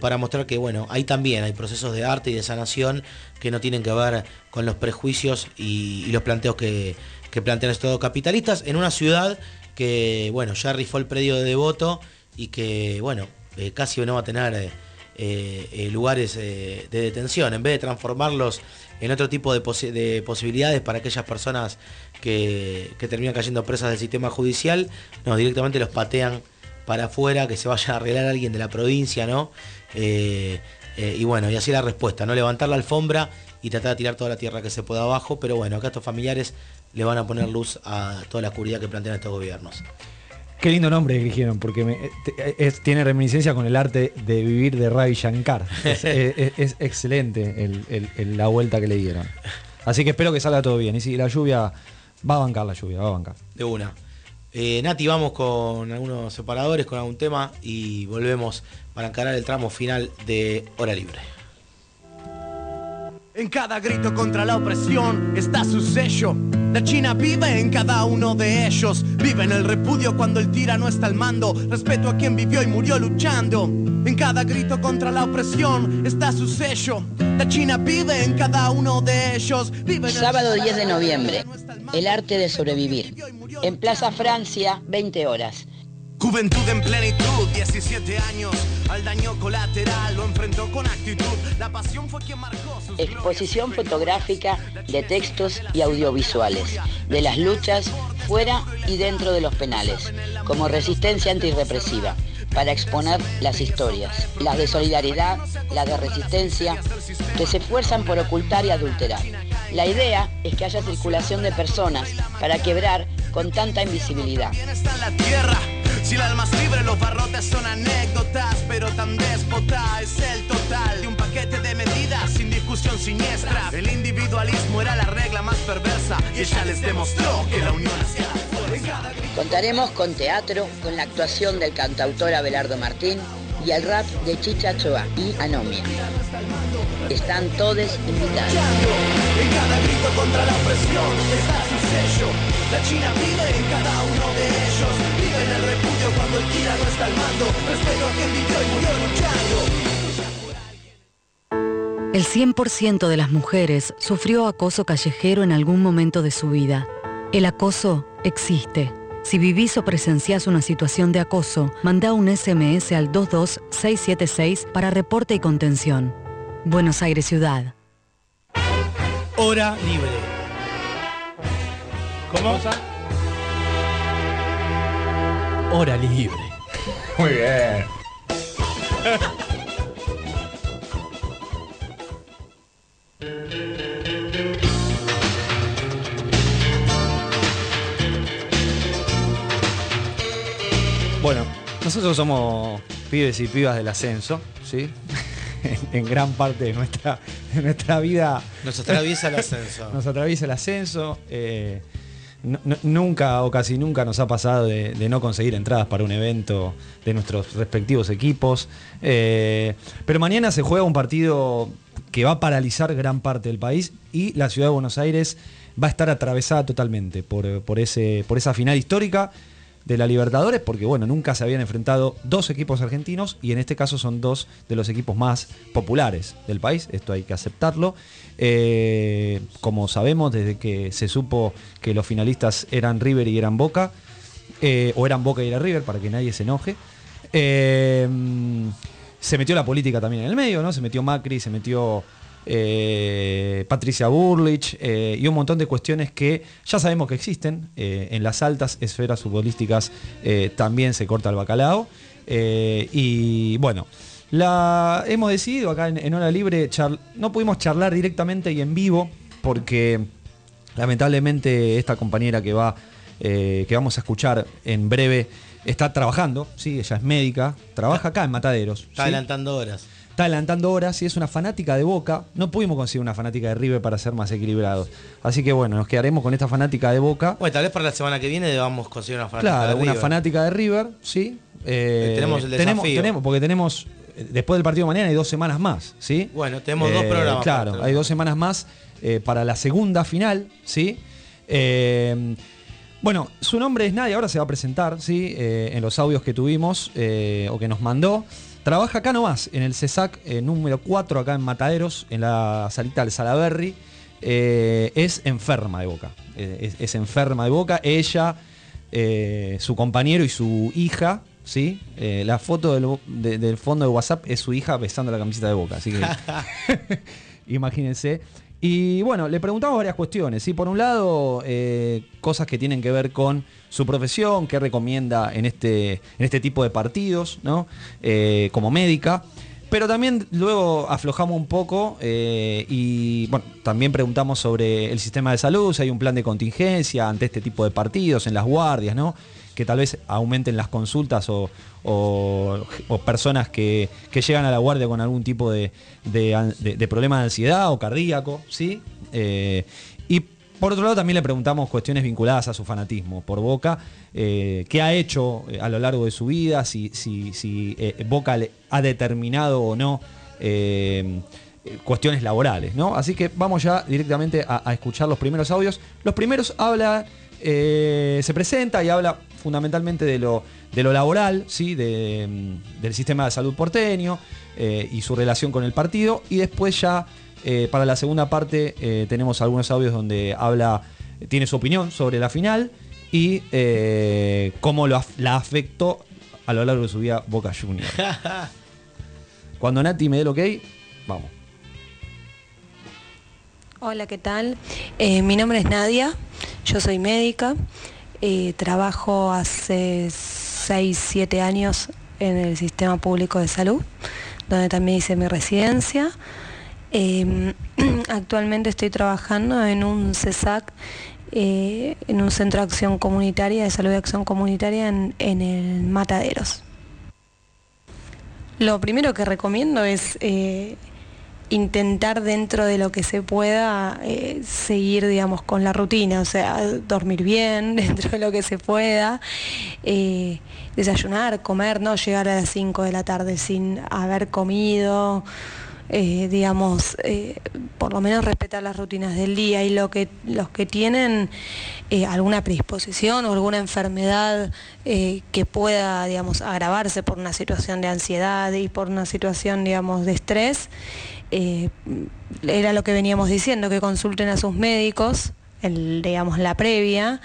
para mostrar que bueno, ahí también hay procesos de arte y de sanación que no tienen que ver con los prejuicios y, y los planteos que, que plantean estos capitalistas en una ciudad que bueno, ya rifó el predio de Devoto y que bueno, eh, casi no va a tener eh, eh, lugares eh, de detención, en vez de transformarlos en otro tipo de, posi- de posibilidades para aquellas personas que, terminan cayendo presas del sistema judicial, no, directamente los patean para afuera, que se vaya a arreglar alguien de la provincia, ¿no? Y bueno, y así la respuesta, ¿no? Levantar la alfombra y tratar de tirar toda la tierra que se pueda abajo, pero bueno, acá estos familiares le van a poner luz a toda la oscuridad que plantean estos gobiernos. Qué lindo nombre que eligieron, porque me- te- es- tiene reminiscencia con el arte de vivir de Ravi Shankar. Es, es- es excelente el- el- el- la vuelta que le dieron. Así que espero que salga todo bien. Y si la lluvia, va a bancar la lluvia, va a bancar. De una. Eh, Nati, vamos con algunos separadores, con algún tema y volvemos para encarar el tramo final de Hora Libre. En cada grito contra la opresión está su sello. La China vive en cada uno de ellos. Vive en el repudio cuando el tirano está al mando. Respeto a quien vivió y murió luchando. En cada grito contra la opresión está su sello. La China vive en cada uno de ellos. Vive en el Sábado 10 de noviembre, el arte de sobrevivir. En Plaza Francia, 20 horas. Juventud en plenitud, 17 años. Al daño colateral lo enfrentó con actitud. La pasión fue quien marcó sus Exposición fotográfica de textos y audiovisuales de las luchas fuera y dentro de los penales, como resistencia antirrepresiva, para exponer las historias, las de solidaridad, las de resistencia, que se esfuerzan por ocultar y adulterar. La idea es que haya circulación de personas para quebrar con tanta invisibilidad. Si el alma es libre, los barrotes son anécdotas, pero tan déspota es el total de un paquete de medidas sin discusión siniestra. El individualismo era la regla más perversa y ella les demostró que la unión hacía la fuerza. Contaremos con teatro, con la actuación del cantautor Abelardo Martín y el rap de Chicha Choa y Anomia. Están todos invitados. En cada grito contra la opresión está su sello. La China vive en cada uno de ellos. Vive en el repudio cuando el tirano está al mando. Respeto a quien vivió y murió luchando. El 100% de las mujeres sufrió acoso callejero en algún momento de su vida. El acoso existe. Si vivís o presenciás una situación de acoso, manda un SMS al 22676 para reporte y contención. Buenos Aires Ciudad. Hora Libre. ¿Cómo? Hora libre. Muy bien. Bueno, Nosotros somos pibes y pibas del ascenso, ¿sí? en, gran parte de nuestra, de nuestra vida. Nos atraviesa el ascenso. Nos atraviesa el ascenso. eh, nunca o casi nunca nos ha pasado de, de no conseguir entradas para un evento de nuestros respectivos equipos. Eh, pero mañana se juega un partido que va a paralizar gran parte del país y la ciudad de Buenos Aires va a estar atravesada totalmente por, por ese, por esa final histórica de la Libertadores, porque bueno, nunca se habían enfrentado dos equipos argentinos y en este caso son dos de los equipos más populares del país, esto hay que aceptarlo. Eh, como sabemos, desde que se supo que los finalistas eran River y eran Boca, eh, o eran Boca y era River, para que nadie se enoje, eh, se metió la política también en el medio, ¿no? Se metió Macri, se metió eh, Patricia Burlich eh, y un montón de cuestiones que ya sabemos que existen. eh, en las altas esferas futbolísticas también se corta el bacalao. y bueno, la, hemos decidido acá en, en Hora Libre, char- no pudimos charlar directamente y en vivo porque lamentablemente esta compañera que va que vamos a escuchar en breve está trabajando, sí, ella es médica, trabaja acá en Mataderos. Está ¿sí? adelantando horas. Está adelantando horas y es una fanática de Boca. No pudimos conseguir una fanática de River para ser más equilibrados. Así que bueno, nos quedaremos con esta fanática de Boca. Bueno, tal vez para la semana que viene debamos conseguir una fanática Claro, de una River. fanática de River, sí. Eh, tenemos el desafío. tenemos- porque tenemos, eh, después del partido de mañana hay dos semanas más, ¿sí? Bueno, tenemos dos programas para Claro, hay dos semanas más eh, para la segunda final, ¿sí? Eh, bueno, su nombre es Nadia, ahora se va a presentar, ¿sí? Eh, en los audios que tuvimos eh, o que nos mandó. Trabaja acá nomás, en el CESAC eh, número 4, acá en Mataderos, en la salita del Salaberry. Eh, es enferma de boca. Eh, es, es enferma de boca. Ella, su compañero y su hija, ¿sí? Eh, la foto del, de- del fondo de WhatsApp es su hija besando la camiseta de boca. Así que imagínense. Y bueno, le preguntamos varias cuestiones. ¿sí? Por un lado, eh, cosas que tienen que ver con su profesión, qué recomienda en este, en este tipo de partidos, ¿no? Eh, como médica. Pero también luego aflojamos un poco eh, y bueno, también preguntamos sobre el sistema de salud, si hay un plan de contingencia ante este tipo de partidos, en las guardias, ¿no? Que tal vez aumenten las consultas o, personas que, llegan a la guardia con algún tipo de, de de- problema de ansiedad o cardíaco, ¿sí? Eh, y por otro lado también le preguntamos cuestiones vinculadas a su fanatismo por Boca, eh, qué ha hecho eh, a lo largo de su vida, si, si, si Boca ha determinado o no cuestiones laborales, ¿no? Así que vamos ya directamente a, escuchar los primeros audios. Los primeros habla, se presenta y habla fundamentalmente de lo, de lo laboral, ¿sí? De, mm, del sistema de salud porteño eh, y su relación con el partido. Y después ya, eh, para la segunda parte, eh, tenemos algunos audios donde habla, tiene su opinión sobre la final y eh, cómo lo la afectó a lo largo de su vida Boca Juniors. Cuando Nati me dé el ok, vamos. Hola, ¿qué tal? Eh, mi nombre es Nadia, yo soy médica, eh, trabajo hace 6, 7 años en el sistema público de salud, donde también hice mi residencia. Eh, actualmente estoy trabajando en un CESAC, eh, en un centro de acción comunitaria, de salud y acción comunitaria en, en el Mataderos. Lo primero que recomiendo es eh, intentar dentro de lo que se pueda eh, seguir, digamos, con la rutina, o sea, dormir bien dentro de lo que se pueda, eh, desayunar, comer, no llegar a las 5 de la tarde sin haber comido, eh, digamos, por lo menos respetar las rutinas del día y lo que, los que tienen alguna predisposición o alguna enfermedad que pueda, digamos, agravarse por una situación de ansiedad y por una situación, digamos, de estrés, eh, era lo que veníamos diciendo, que consulten a sus médicos, el, digamos, la previa,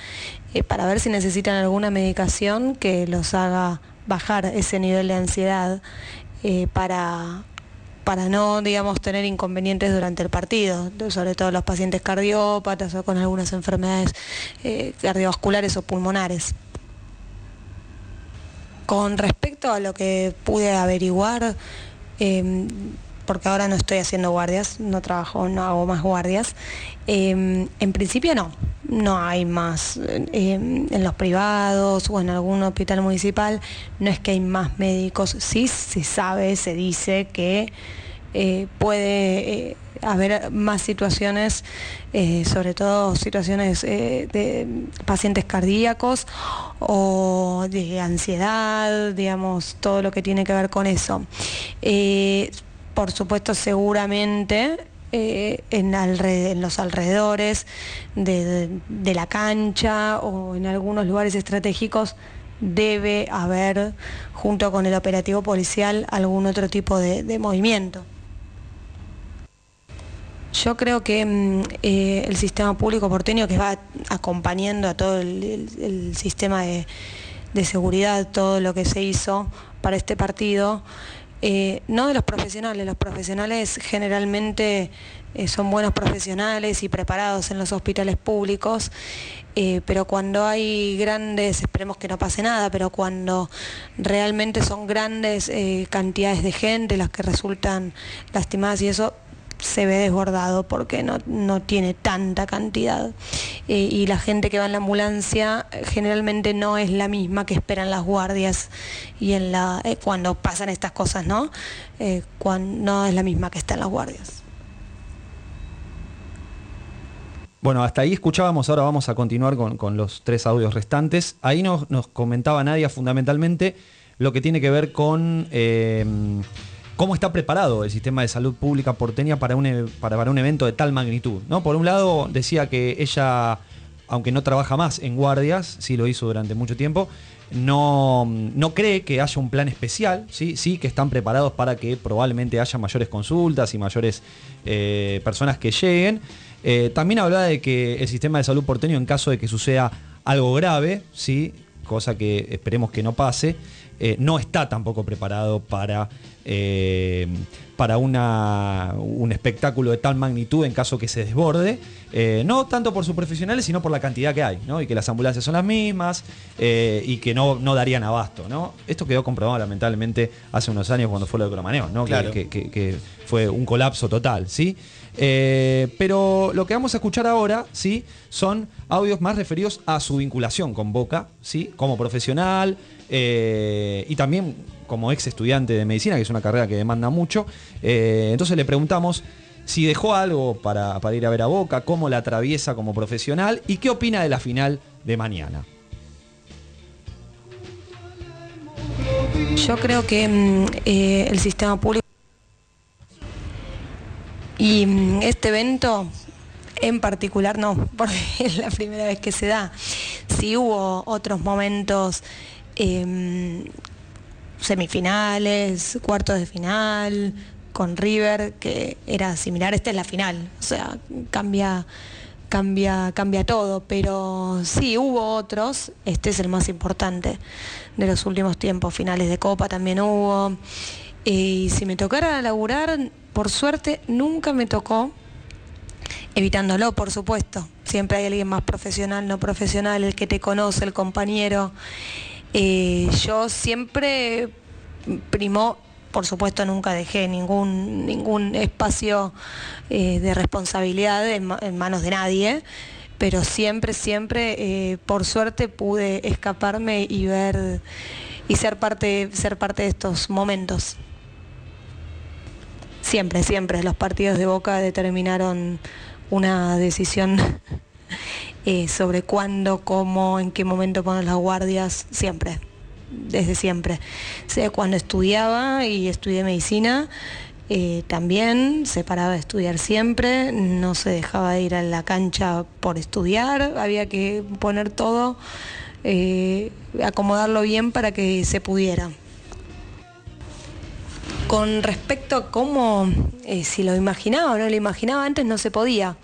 eh, para ver si necesitan alguna medicación que los haga bajar ese nivel de ansiedad eh, para, para no, digamos, tener inconvenientes durante el partido, sobre todo los pacientes cardiópatas o con algunas enfermedades cardiovasculares o pulmonares. Con respecto a lo que pude averiguar, porque ahora no estoy haciendo guardias, no trabajo, no hago más guardias, eh, en principio no. no hay más. Eh, en los privados o en algún hospital municipal no es que hay más médicos, sí se sabe, se dice que eh, puede eh, haber más situaciones, eh, sobre todo situaciones de pacientes cardíacos o de ansiedad, digamos, todo lo que tiene que ver con eso. Por supuesto, seguramente eh, en, los alrededores de, la cancha o en algunos lugares estratégicos debe haber, junto con el operativo policial, algún otro tipo de- movimiento. Yo creo que mm, eh, el sistema público porteño que va acompañando a todo el, sistema de seguridad, todo lo que se hizo para este partido, eh, no de los profesionales, los profesionales generalmente eh, son buenos profesionales y preparados en los hospitales públicos, eh, pero cuando hay grandes, esperemos que no pase nada, pero cuando realmente son grandes cantidades de gente las que resultan lastimadas y eso, se ve desbordado porque no, no tiene tanta cantidad. Eh, y la gente que va en la ambulancia generalmente no es la misma que esperan las guardias y en la eh, cuando pasan estas cosas, ¿no? Eh, cuan- no es la misma que está en las guardias. Bueno, hasta ahí escuchábamos, ahora vamos a continuar con, con los tres audios restantes. Ahí nos, nos comentaba Nadia fundamentalmente lo que tiene que ver con cómo está preparado el sistema de salud pública porteña para un, e- para, un evento de tal magnitud. ¿no? Por un lado, decía que ella, aunque no trabaja más en guardias, sí lo hizo durante mucho tiempo, no, no cree que haya un plan especial, ¿sí? sí que están preparados para que probablemente haya mayores consultas y mayores eh, personas que lleguen. Eh, también hablaba de que el sistema de salud porteño, en caso de que suceda algo grave, ¿sí? cosa que esperemos que no pase, eh, no está tampoco preparado para, eh, para una, un espectáculo de tal magnitud en caso que se desborde, eh, no tanto por sus profesionales, sino por la cantidad que hay, ¿no? y que las ambulancias son las mismas eh, y que no, no darían abasto. ¿no? Esto quedó comprobado lamentablemente hace unos años cuando fue lo de Cromaneo, ¿no? Que- Claro. que, que- que fue un colapso total, ¿sí? Eh, pero lo que vamos a escuchar ahora, ¿sí? Son audios más referidos a su vinculación con Boca, ¿sí? Como profesional eh, y también como ex estudiante de medicina, que es una carrera que demanda mucho. Eh, entonces le preguntamos si dejó algo para, para ir a ver a Boca, cómo la atraviesa como profesional y qué opina de la final de mañana. Yo creo que mm, eh, el sistema público y mm, este evento en particular no, porque es la primera vez que se da. Sí hubo otros momentos, em, semifinales, cuartos de final, con River, que era similar, esta es la final, o sea, cambia, cambia, cambia todo, pero sí hubo otros, este es el más importante de los últimos tiempos, finales de Copa también hubo. Y si me tocara laburar, por suerte nunca me tocó, evitándolo, por supuesto. Siempre hay alguien más profesional, no profesional, el que te conoce, el compañero. Eh, yo siempre primó, por supuesto nunca dejé ningún, ningún espacio eh, de responsabilidad en, ma- en manos de nadie, pero siempre, siempre, eh, por suerte pude escaparme y ver y ser parte, ser parte de estos momentos. Siempre, siempre los partidos de Boca determinaron una decisión eh, sobre cuándo, cómo, en qué momento poner las guardias, siempre, desde siempre. Sea, cuando estudiaba y estudié medicina, eh, también se paraba de estudiar siempre, no se dejaba de ir a la cancha por estudiar, había que poner todo, eh, acomodarlo bien para que se pudiera. Con respecto a cómo, si lo imaginaba o no lo imaginaba, antes no se podía.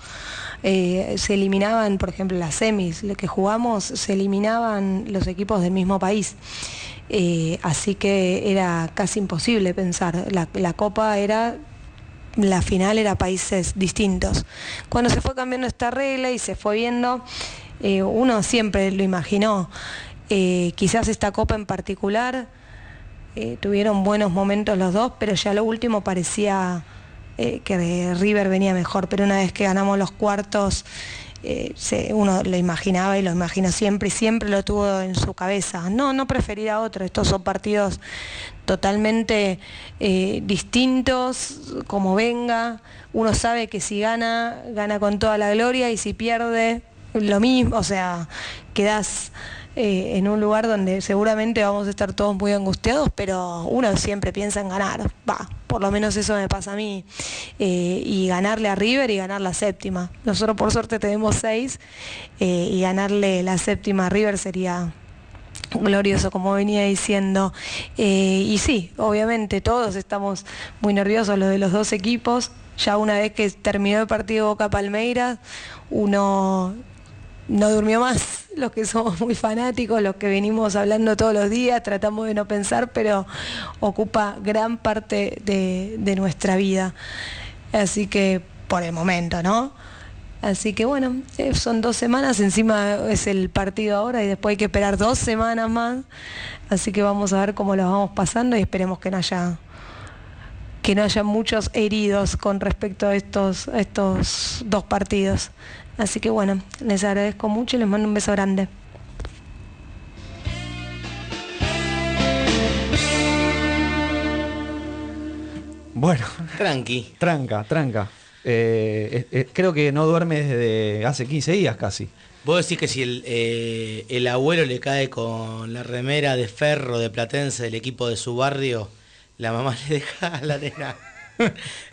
Eh, se eliminaban, por ejemplo, las semis, lo que jugamos, se eliminaban los equipos del mismo país. Eh, así que era casi imposible pensar. La, copa era, la final era países distintos. Cuando se fue cambiando esta regla y se fue viendo, eh, uno siempre lo imaginó. Quizás esta copa en particular tuvieron buenos momentos los dos, pero ya lo último parecía eh, que River venía mejor. Pero una vez que ganamos los cuartos eh, uno lo imaginaba y lo imagina siempre y siempre lo tuvo en su cabeza. No, no preferir a otro. Estos son partidos totalmente eh, distintos, como venga. Uno sabe que si gana, gana con toda la gloria y si pierde, lo mismo. O sea, quedas eh, en un lugar donde seguramente vamos a estar todos muy angustiados, pero uno siempre piensa en ganar. Va, por lo menos eso me pasa a mí. Eh, y ganarle a River y ganar la séptima. Nosotros por suerte tenemos seis eh, y ganarle la séptima a River sería glorioso, como venía diciendo. Y sí, obviamente todos estamos muy nerviosos, los de los dos equipos. Ya una vez que terminó el partido Boca Palmeiras, uno no durmió más. Los que somos muy fanáticos, los que venimos hablando todos los días, tratamos de no pensar, pero ocupa gran parte de, nuestra vida. Así que por el momento, ¿no? Así que bueno, eh, son dos semanas, encima es el partido ahora y después hay que esperar dos semanas más. Así que vamos a ver cómo los vamos pasando y esperemos que no haya que no haya muchos heridos con respecto a estos, a estos dos partidos. Así que bueno, les agradezco mucho y les mando un beso grande. Bueno, Tranqui. tranca, tranca. Eh, eh, eh, creo que no duerme desde hace 15 días casi. Vos decís que si el, eh, el abuelo le cae con la remera de ferro de Platense del equipo de su barrio, la mamá le deja a la nena.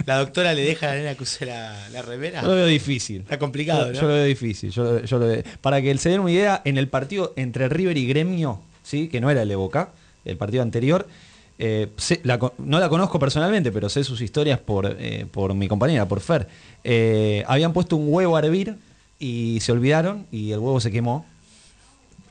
La doctora le deja a la nena que use la, la remera. Yo lo veo difícil. Está complicado, Yo, ¿no? yo lo veo difícil. Yo lo- yo lo veo- Para que se den una idea, en el partido entre River y Gremio, ¿sí? que no era el de Boca, el partido anterior, eh, sé- la co- no la conozco personalmente, pero sé sus historias por, eh, por mi compañera, por Fer. Eh, habían puesto un huevo a hervir y se olvidaron y el huevo se quemó.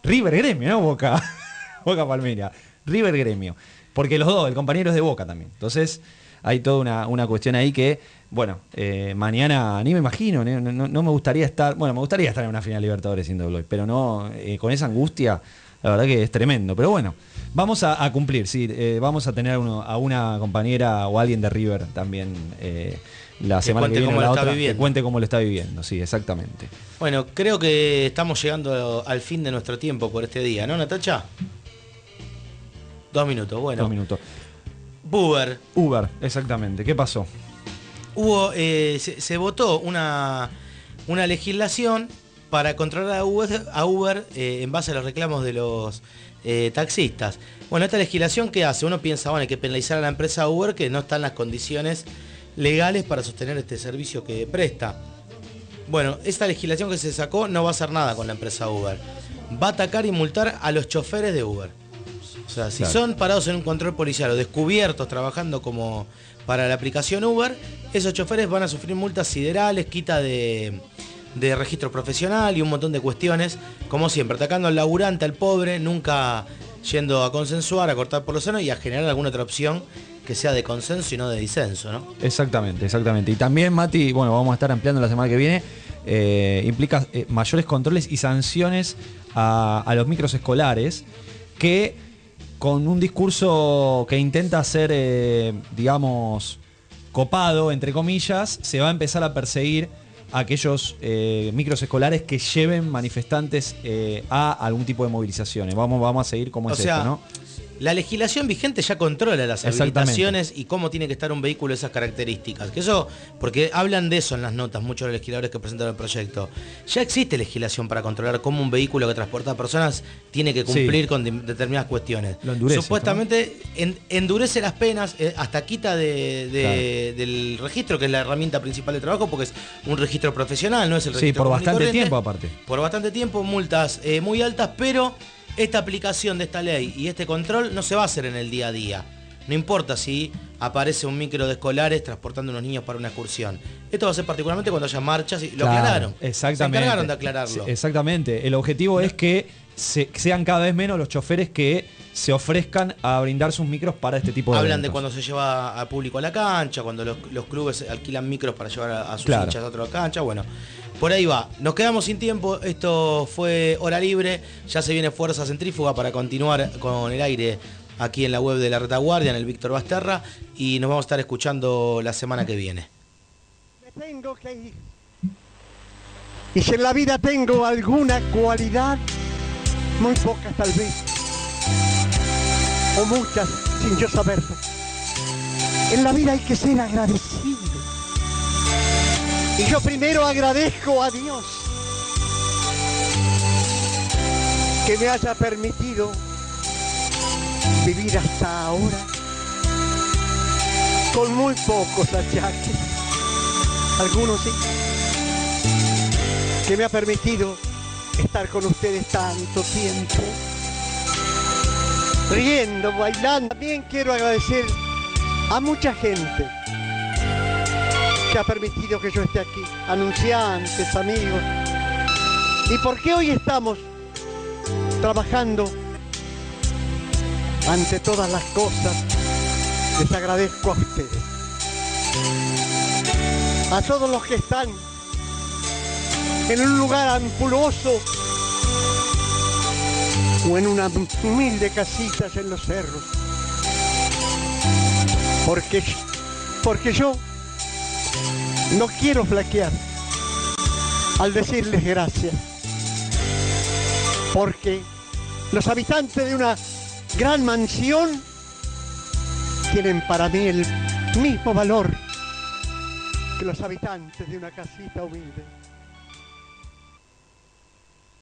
River Gremio, no Boca. Boca Palmeiras. River Gremio. Porque los dos, el compañero es de Boca también. Entonces, hay toda una, una cuestión ahí que, bueno, eh, mañana ni me imagino, no, no- no me gustaría estar, bueno, me gustaría estar en una final Libertadores sin doble, pero no, eh, con esa angustia, la verdad que es tremendo. Pero bueno, vamos a, a cumplir, sí, eh, vamos a tener uno- a una compañera o alguien de River también la Que semana que cuente viene o cómo la lo está que viviendo. cuente cómo lo está viviendo, sí, exactamente. Bueno, creo que estamos llegando al fin de nuestro tiempo por este día, ¿no, Natacha? Dos minutos, bueno. Dos minutos. Buber, Uber, exactamente. ¿Qué pasó? hubo, eh, se, se votó una, una legislación para controlar a Uber, a Uber, eh, en base a los reclamos de los eh, taxistas. Bueno, esta legislación que hace, uno piensa, bueno, hay que penalizar a la empresa Uber que no está en las condiciones legales para sostener este servicio que presta. Bueno, esta legislación que se sacó no va a hacer nada con la empresa Uber. Va a atacar y multar a los choferes de Uber. O sea, si Claro. son parados en un control policial o descubiertos trabajando como para la aplicación Uber, esos choferes van a sufrir multas siderales, quita de, de registro profesional y un montón de cuestiones, como siempre, atacando al laburante, al pobre, nunca yendo a consensuar, a cortar por los senos y a generar alguna otra opción que sea de consenso y no de disenso, ¿no? Exactamente, exactamente. Y también, Mati, bueno, vamos a estar ampliando la semana que viene, eh, implica eh, mayores controles y sanciones a, a los micros escolares que con un discurso que intenta ser, eh, digamos, copado, entre comillas, se va a empezar a perseguir a aquellos eh, micros escolares que lleven manifestantes eh, a algún tipo de movilizaciones. Vamos, vamos a seguir cómo O es sea, esto, ¿no? La legislación vigente ya controla las habilitaciones y cómo tiene que estar un vehículo de esas características. Que eso, porque hablan de eso en las notas muchos de los legisladores que presentan el proyecto. Ya existe legislación para controlar cómo un vehículo que transporta personas tiene que cumplir Sí. con de- determinadas cuestiones. Lo endurece, Supuestamente en- endurece las penas, eh, hasta quita de- de- del registro, que es la herramienta principal de trabajo, porque es un registro profesional, no es el Sí, registro por común y bastante tiempo aparte. por bastante tiempo, multas eh, muy altas, pero esta aplicación de esta ley y este control no se va a hacer en el día a día. No importa si aparece un micro de escolares transportando unos niños para una excursión. Esto va a ser particularmente cuando haya marchas y lo Claro, aclararon. Exactamente. Se encargaron de aclararlo. Exactamente. El objetivo es que se- sean cada vez menos los choferes que se ofrezcan a brindar sus micros para este tipo de Hablan de cuando se lleva a público a la cancha, cuando los, los clubes alquilan micros para llevar a, a sus Claro. hinchas a otra cancha. Bueno, por ahí va. Nos quedamos sin tiempo. Esto fue hora libre. Ya se viene Fuerza Centrífuga para continuar con el aire aquí en la web de la Retaguardia, en el Víctor Basterra. Y nos vamos a estar escuchando la semana que viene. Y si en la vida tengo alguna cualidad, muy pocas tal vez, o muchas sin yo saberlo. En la vida hay que ser agradecido. Y yo primero agradezco a Dios que me haya permitido vivir hasta ahora con muy pocos achaques, algunos sí, que me ha permitido estar con ustedes tanto tiempo, riendo, bailando. También quiero agradecer a mucha gente que ha permitido que yo esté aquí, anunciantes, amigos. ¿Y por qué hoy estamos trabajando ante todas las cosas? Les agradezco a ustedes. A todos los que están en un lugar ampuloso o en una humilde casita en los cerros. Porque, porque yo no quiero flaquear al decirles gracias. Porque los habitantes de una gran mansión tienen para mí el mismo valor que los habitantes de una casita humilde.